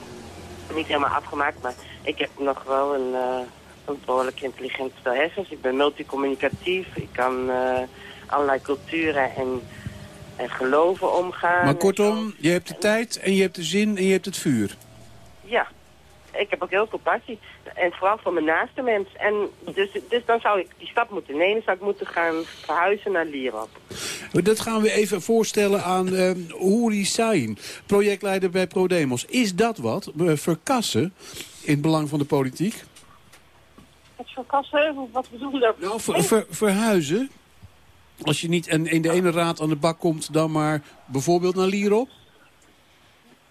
Niet helemaal afgemaakt, maar ik heb nog wel een, een behoorlijk intelligent stel hersens. Ik ben multicommunicatief. Ik kan eh, allerlei culturen en, en geloven omgaan. Maar kortom, je hebt de tijd en je hebt de zin en je hebt het vuur. Ja, ik heb ook heel veel passie. En vooral voor mijn naaste mens. En dus, dus dan zou ik die stap moeten nemen. Zou ik moeten gaan verhuizen naar Lierop. Dat gaan we even voorstellen aan eh Uri Sain, projectleider bij ProDemos. Is dat wat? Verkassen in het belang van de politiek? Het verkassen, wat bedoel je? Nou, ver- ver- verhuizen? Als je niet in, in de ene raad aan de bak komt, dan maar bijvoorbeeld naar Lierop?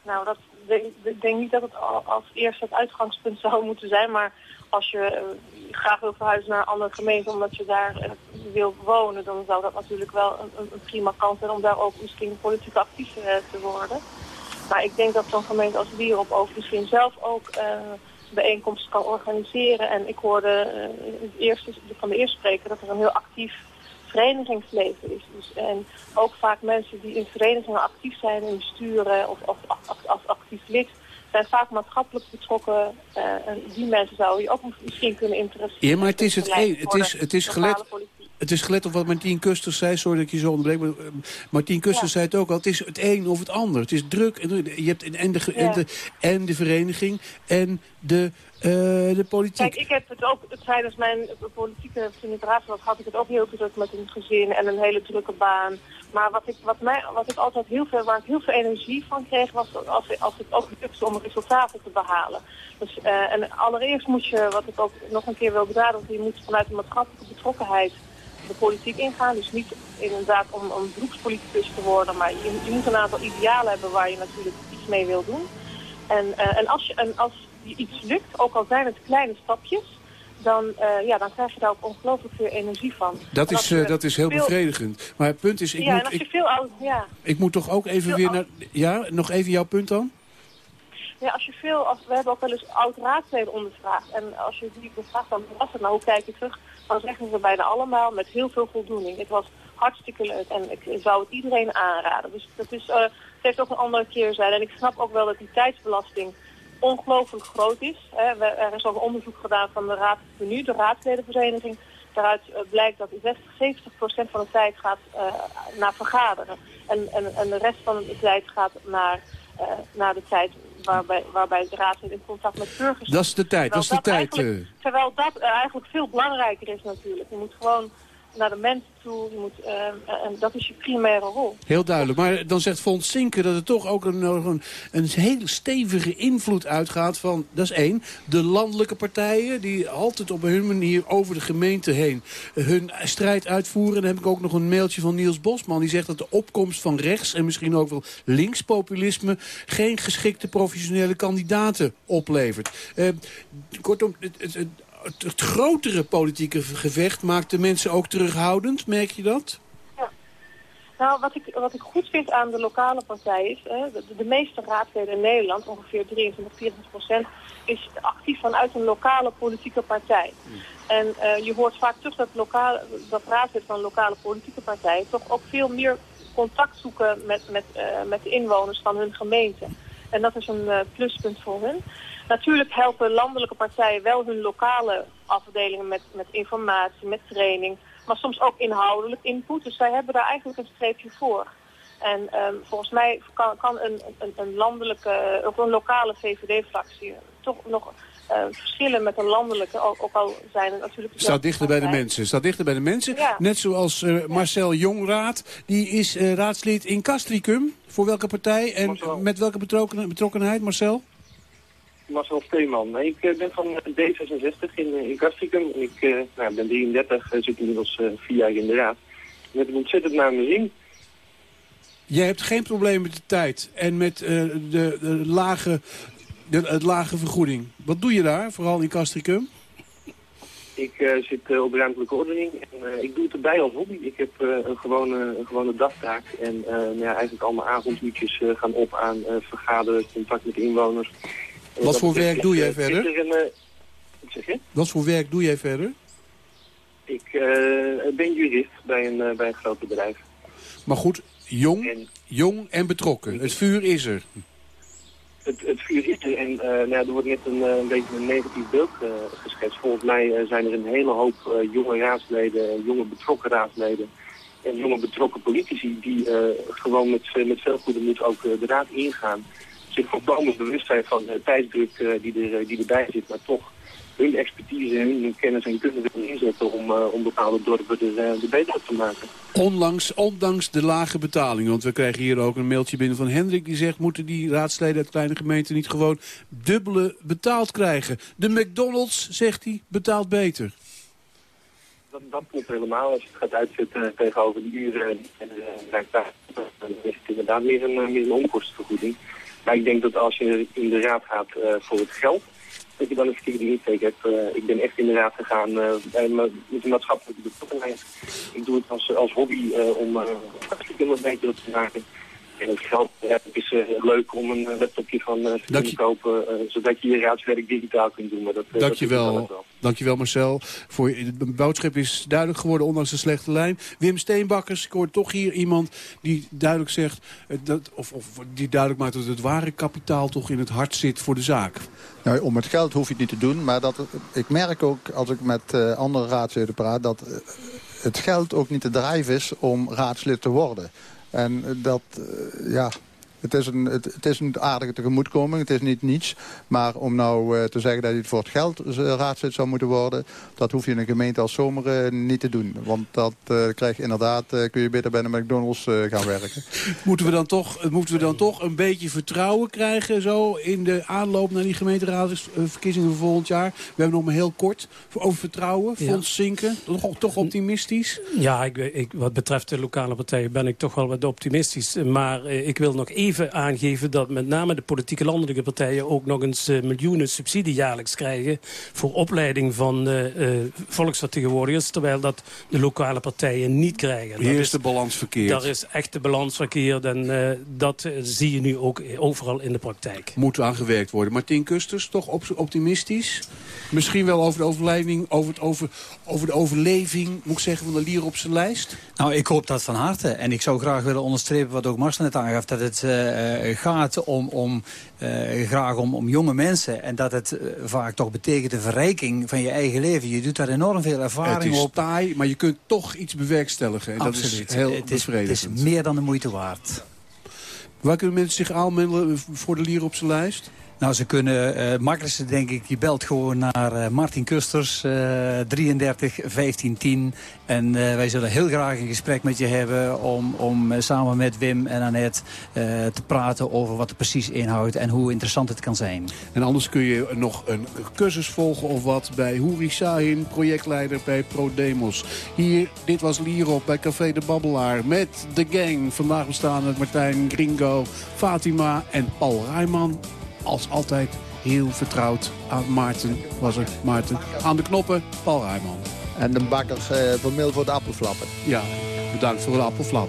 Nou, dat, denk- ik denk niet dat het al- als eerste het uitgangspunt zou moeten zijn. Maar als je eh, graag wil verhuizen naar een andere gemeente omdat je daar eh, wil wonen... dan zou dat natuurlijk wel een, een, prima kans zijn om daar ook misschien politiek actief eh, te worden. Maar ik denk dat zo'n gemeente als Wierop ook misschien zelf ook bijeenkomsten kan organiseren. En ik hoorde eh, het eerste, van de eerste spreker dat er een heel actief verenigingsleven is. Dus, en ook vaak mensen die in verenigingen actief zijn in besturen of, of als, als actief lid zijn vaak maatschappelijk betrokken. eh, en die mensen zou je ook misschien kunnen interesseren. Ja, maar het is het een. Het is, het is gelet. Het is gelet op wat Martien Kusters zei. Sorry dat ik je zo onderbreek. Maar, eh, Martien Kusters zei het ook al. Het is het een of het ander. Het is druk. en. Je hebt en, en, de, en, de, en de vereniging en de, eh, de politiek. Kijk, ik heb het ook tijdens mijn politieke was, had ik het ook heel druk met een gezin en een hele drukke baan. Maar wat ik, wat mij, wat ik altijd heel veel, waar ik heel veel energie van kreeg, was als, als het ook lukte om resultaten te behalen. Dus, eh, en allereerst moet je, wat ik ook nog een keer wil benadrukken, je moet vanuit de maatschappelijke betrokkenheid de politiek ingaan. Dus niet inderdaad om, om beroepspoliticus te worden, maar je, je moet een aantal idealen hebben waar je natuurlijk iets mee wil doen. En, eh, en, als je, en als je iets lukt, ook al zijn het kleine stapjes, dan, eh, ja, dan krijg je daar ook ongelooflijk veel energie van. Dat En is, eh, dat is heel veel- bevredigend. Maar het punt is, ik, ja, en moet, als je ik, veel oud, ja. ik moet toch ook even weer oud- naar... Ja, nog even jouw punt dan? Ja, als je veel, als, we hebben ook wel eens oud-raadsleden ondervraagd. En als je die bevraagt, dan was het nou, hoe kijk je terug? Dan zeggen ze bijna allemaal met heel veel voldoening. Het was hartstikke leuk en ik zou het iedereen aanraden. Dus dat is, eh, het heeft ook een andere keerzijde. En ik snap ook wel dat die tijdsbelasting ongelooflijk groot is. Hè. Er is ook onderzoek gedaan van de Raad Nu, de raadsledenvereniging. Daaruit eh, blijkt dat 60, 70 procent van de tijd gaat eh, naar vergaderen. En, en, de rest van de tijd gaat naar, naar de tijd waarbij, waarbij de raadsleden in contact met burgers Dat is de tijd, dat is de tijd. eh. Terwijl dat eh, eigenlijk veel belangrijker is natuurlijk. Je moet gewoon naar de mensen toe. Moet, eh, en dat is je primaire rol. Heel duidelijk. Maar dan zegt Fons Sinker dat er toch ook een, een, een hele stevige invloed uitgaat van... Dat is één, de landelijke partijen die altijd op hun manier over de gemeente heen hun strijd uitvoeren. En dan heb ik ook nog een mailtje van Niels Bosman. Die zegt dat de opkomst van rechts en misschien ook wel linkspopulisme... geen geschikte professionele kandidaten oplevert. Eh, kortom, het, het, het- het grotere politieke gevecht maakt de mensen ook terughoudend. Merk je dat? Nou, wat ik, wat ik goed vind aan de lokale partijen is... Hè, de, de meeste raadsleden in Nederland, ongeveer 23, 24 procent... is actief vanuit een lokale politieke partij. En eh, je hoort vaak terug dat, lokale, dat raadsleden van lokale politieke partij... toch ook veel meer contact zoeken met, met, eh, met de inwoners van hun gemeente. En dat is een eh, pluspunt voor hun. Natuurlijk helpen landelijke partijen wel hun lokale afdelingen met, met informatie, met training, maar soms ook inhoudelijk input. Dus zij hebben daar eigenlijk een streepje voor. En ehm, volgens mij kan, kan een, een, een landelijke of een lokale VVD-fractie toch nog eh, verschillen met de landelijke, ook, ook al zijn het natuurlijk... Staat dichter bij de mensen. Staat dichter bij de mensen. Ja. Net zoals eh, Marcel Jongraad. Die is eh, raadslid in Castricum. Voor welke partij en met welke betrokken, betrokkenheid, Marcel? Marcel Steeman. Ik eh, ben van D66 in, eh, in Castricum. Ik eh, nou, ben 33, eh, zit inmiddels eh, vier jaar in de raad. Ik heb het ontzettend naar mijn zin. Jij hebt geen probleem met de tijd en met eh, de, de lage, de, het lage vergoeding. Wat doe je daar, vooral in Castricum? Ik eh, zit eh, op ruimtelijke ordening en eh, ik doe het erbij als hobby. Ik heb eh, een, gewone, een gewone dagtaak en eh, nou ja, eigenlijk allemaal avonduurtjes eh, gaan op aan eh, vergaderen, contact met inwoners. En Wat voor werk doe jij verder? er een, eh, wat zeg je? Wat voor werk doe jij verder? Ik eh, ben jurist bij een, eh, bij een groot bedrijf. Maar goed, jong, jong en betrokken. Het vuur is er. Het, het vuur is er en nou ja, er wordt net een, een beetje een negatief beeld geschetst. Volgens mij zijn er een hele hoop jonge raadsleden, jonge betrokken raadsleden en jonge betrokken politici die gewoon met, met veel goede moed ook de raad ingaan. Zich volkomen bewust zijn van de tijdsdruk eh, die, er, eh, die erbij zit, maar toch hun expertise, hun kennis en kunde willen inzetten om, eh, om bepaalde dorpen er, beter op te maken. Onlangs, ondanks de lage betaling. Want we krijgen hier ook een mailtje binnen van Hendrik. Die zegt, moeten die raadsleden uit kleine gemeenten niet gewoon dubbele betaald krijgen? De McDonald's, zegt hij, betaalt beter. Dat, dat klopt helemaal. Als je het gaat uitzetten tegenover die uren en de dan is het inderdaad meer een, meer een onkostenvergoeding. Maar ik denk dat als je in de raad gaat eh, voor het geld, dat je dan een verkeerde insteek hebt. Eh, ik ben echt in de raad gegaan eh, bij, met een maatschappelijke betrokkenheid. Ik doe het als, als hobby om uh, hartstikke beter te maken. En het geld het is eh, leuk om een eh, laptopje van eh te kopen, zodat je je raadswerk digitaal kunt doen. Maar dat, eh, dat Dankjewel, wel. dankjewel Marcel. Voor je, de boodschap is duidelijk geworden, ondanks de slechte lijn. Wim Steenbakkers, ik hoor toch hier iemand die duidelijk zegt... Dat, of, of die duidelijk maakt dat het ware kapitaal toch in het hart zit voor de zaak. Nou, om het geld hoef je het niet te doen. Maar dat, ik merk ook, als ik met eh, andere raadsleden praat... dat het geld ook niet de drijf is om raadslid te worden. En dat, eh, ja... Het is, een, het, het is een aardige tegemoetkoming, het is niet niets. Maar om nou eh, te zeggen dat het voor het geld eh, raadslid zou moeten worden... dat hoef je in een gemeente als Zomer eh, niet te doen. Want dat eh, krijg je inderdaad, eh, kun je beter bij de McDonald's eh, gaan werken. Moeten we, dan toch, moeten we dan toch een beetje vertrouwen krijgen... zo in de aanloop naar die gemeenteraadsverkiezingen van volgend jaar? We hebben nog maar heel kort over vertrouwen. Ja. Fonds Zinken, toch, toch optimistisch? Ja, ik, ik, wat betreft de lokale partijen ben ik toch wel wat optimistisch. Maar eh, ik wil nog even aangeven dat met name de politieke landelijke partijen... ook nog eens eh, miljoenen subsidie jaarlijks krijgen... voor opleiding van eh, eh, volksvertegenwoordigers... terwijl dat de lokale partijen niet krijgen. Hier is is- de balans verkeerd. Daar is echt de balans verkeerd en dat zie je nu ook overal in de praktijk. Moet aan gewerkt worden. Martin Kusters, toch op- optimistisch? Misschien wel over de overleiding, over, het over, over de overleving, moet ik zeggen, van de lier op zijn lijst? Nou, ik hoop dat van harte. En ik zou graag willen onderstrepen wat ook Marcel net aangaf... dat het eh, eh, gaat om, om, eh, graag om, om jonge mensen. En dat het vaak toch betekent de verrijking van je eigen leven. Je doet daar enorm veel Het ervaring is op. taai, maar je kunt toch iets bewerkstelligen. En dat Absoluut. is heel het, is, het is meer dan de moeite waard. Waar kunnen mensen zich aanmelden voor de lier op zijn lijst? Nou, ze kunnen, eh makkelijkste denk ik, je belt gewoon naar eh, Martin Kusters, eh 33 15 10. En eh, wij zullen heel graag een gesprek met je hebben om, om samen met Wim en Annette te praten over wat het precies inhoudt en hoe interessant het kan zijn. En anders kun je nog een cursus volgen of wat bij Hoeri Sahin, projectleider bij ProDemos. Hier, dit was Lierop bij Café de Babbelaar met de gang. Vandaag bestaan het Martijn Gringo, Fatima en Paul Rijman. Als altijd heel vertrouwd aan Maarten, was er Maarten. Aan de knoppen, Paul Rijman. En de bakker eh voor meel voor de appelflappen. Ja, bedankt voor de appelflap.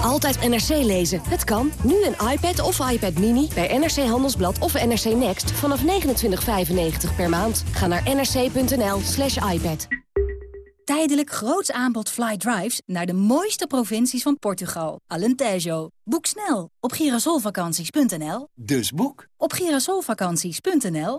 Altijd NRC lezen. Het kan. Nu een iPad of iPad Mini bij NRC Handelsblad of NRC Next vanaf 29,95 per maand. Ga naar nrc.nl slash iPad. Tijdelijk groots aanbod fly drives naar de mooiste provincies van Portugal. Alentejo. Boek snel op girasolvakanties.nl. Dus boek op girasolvakanties.nl.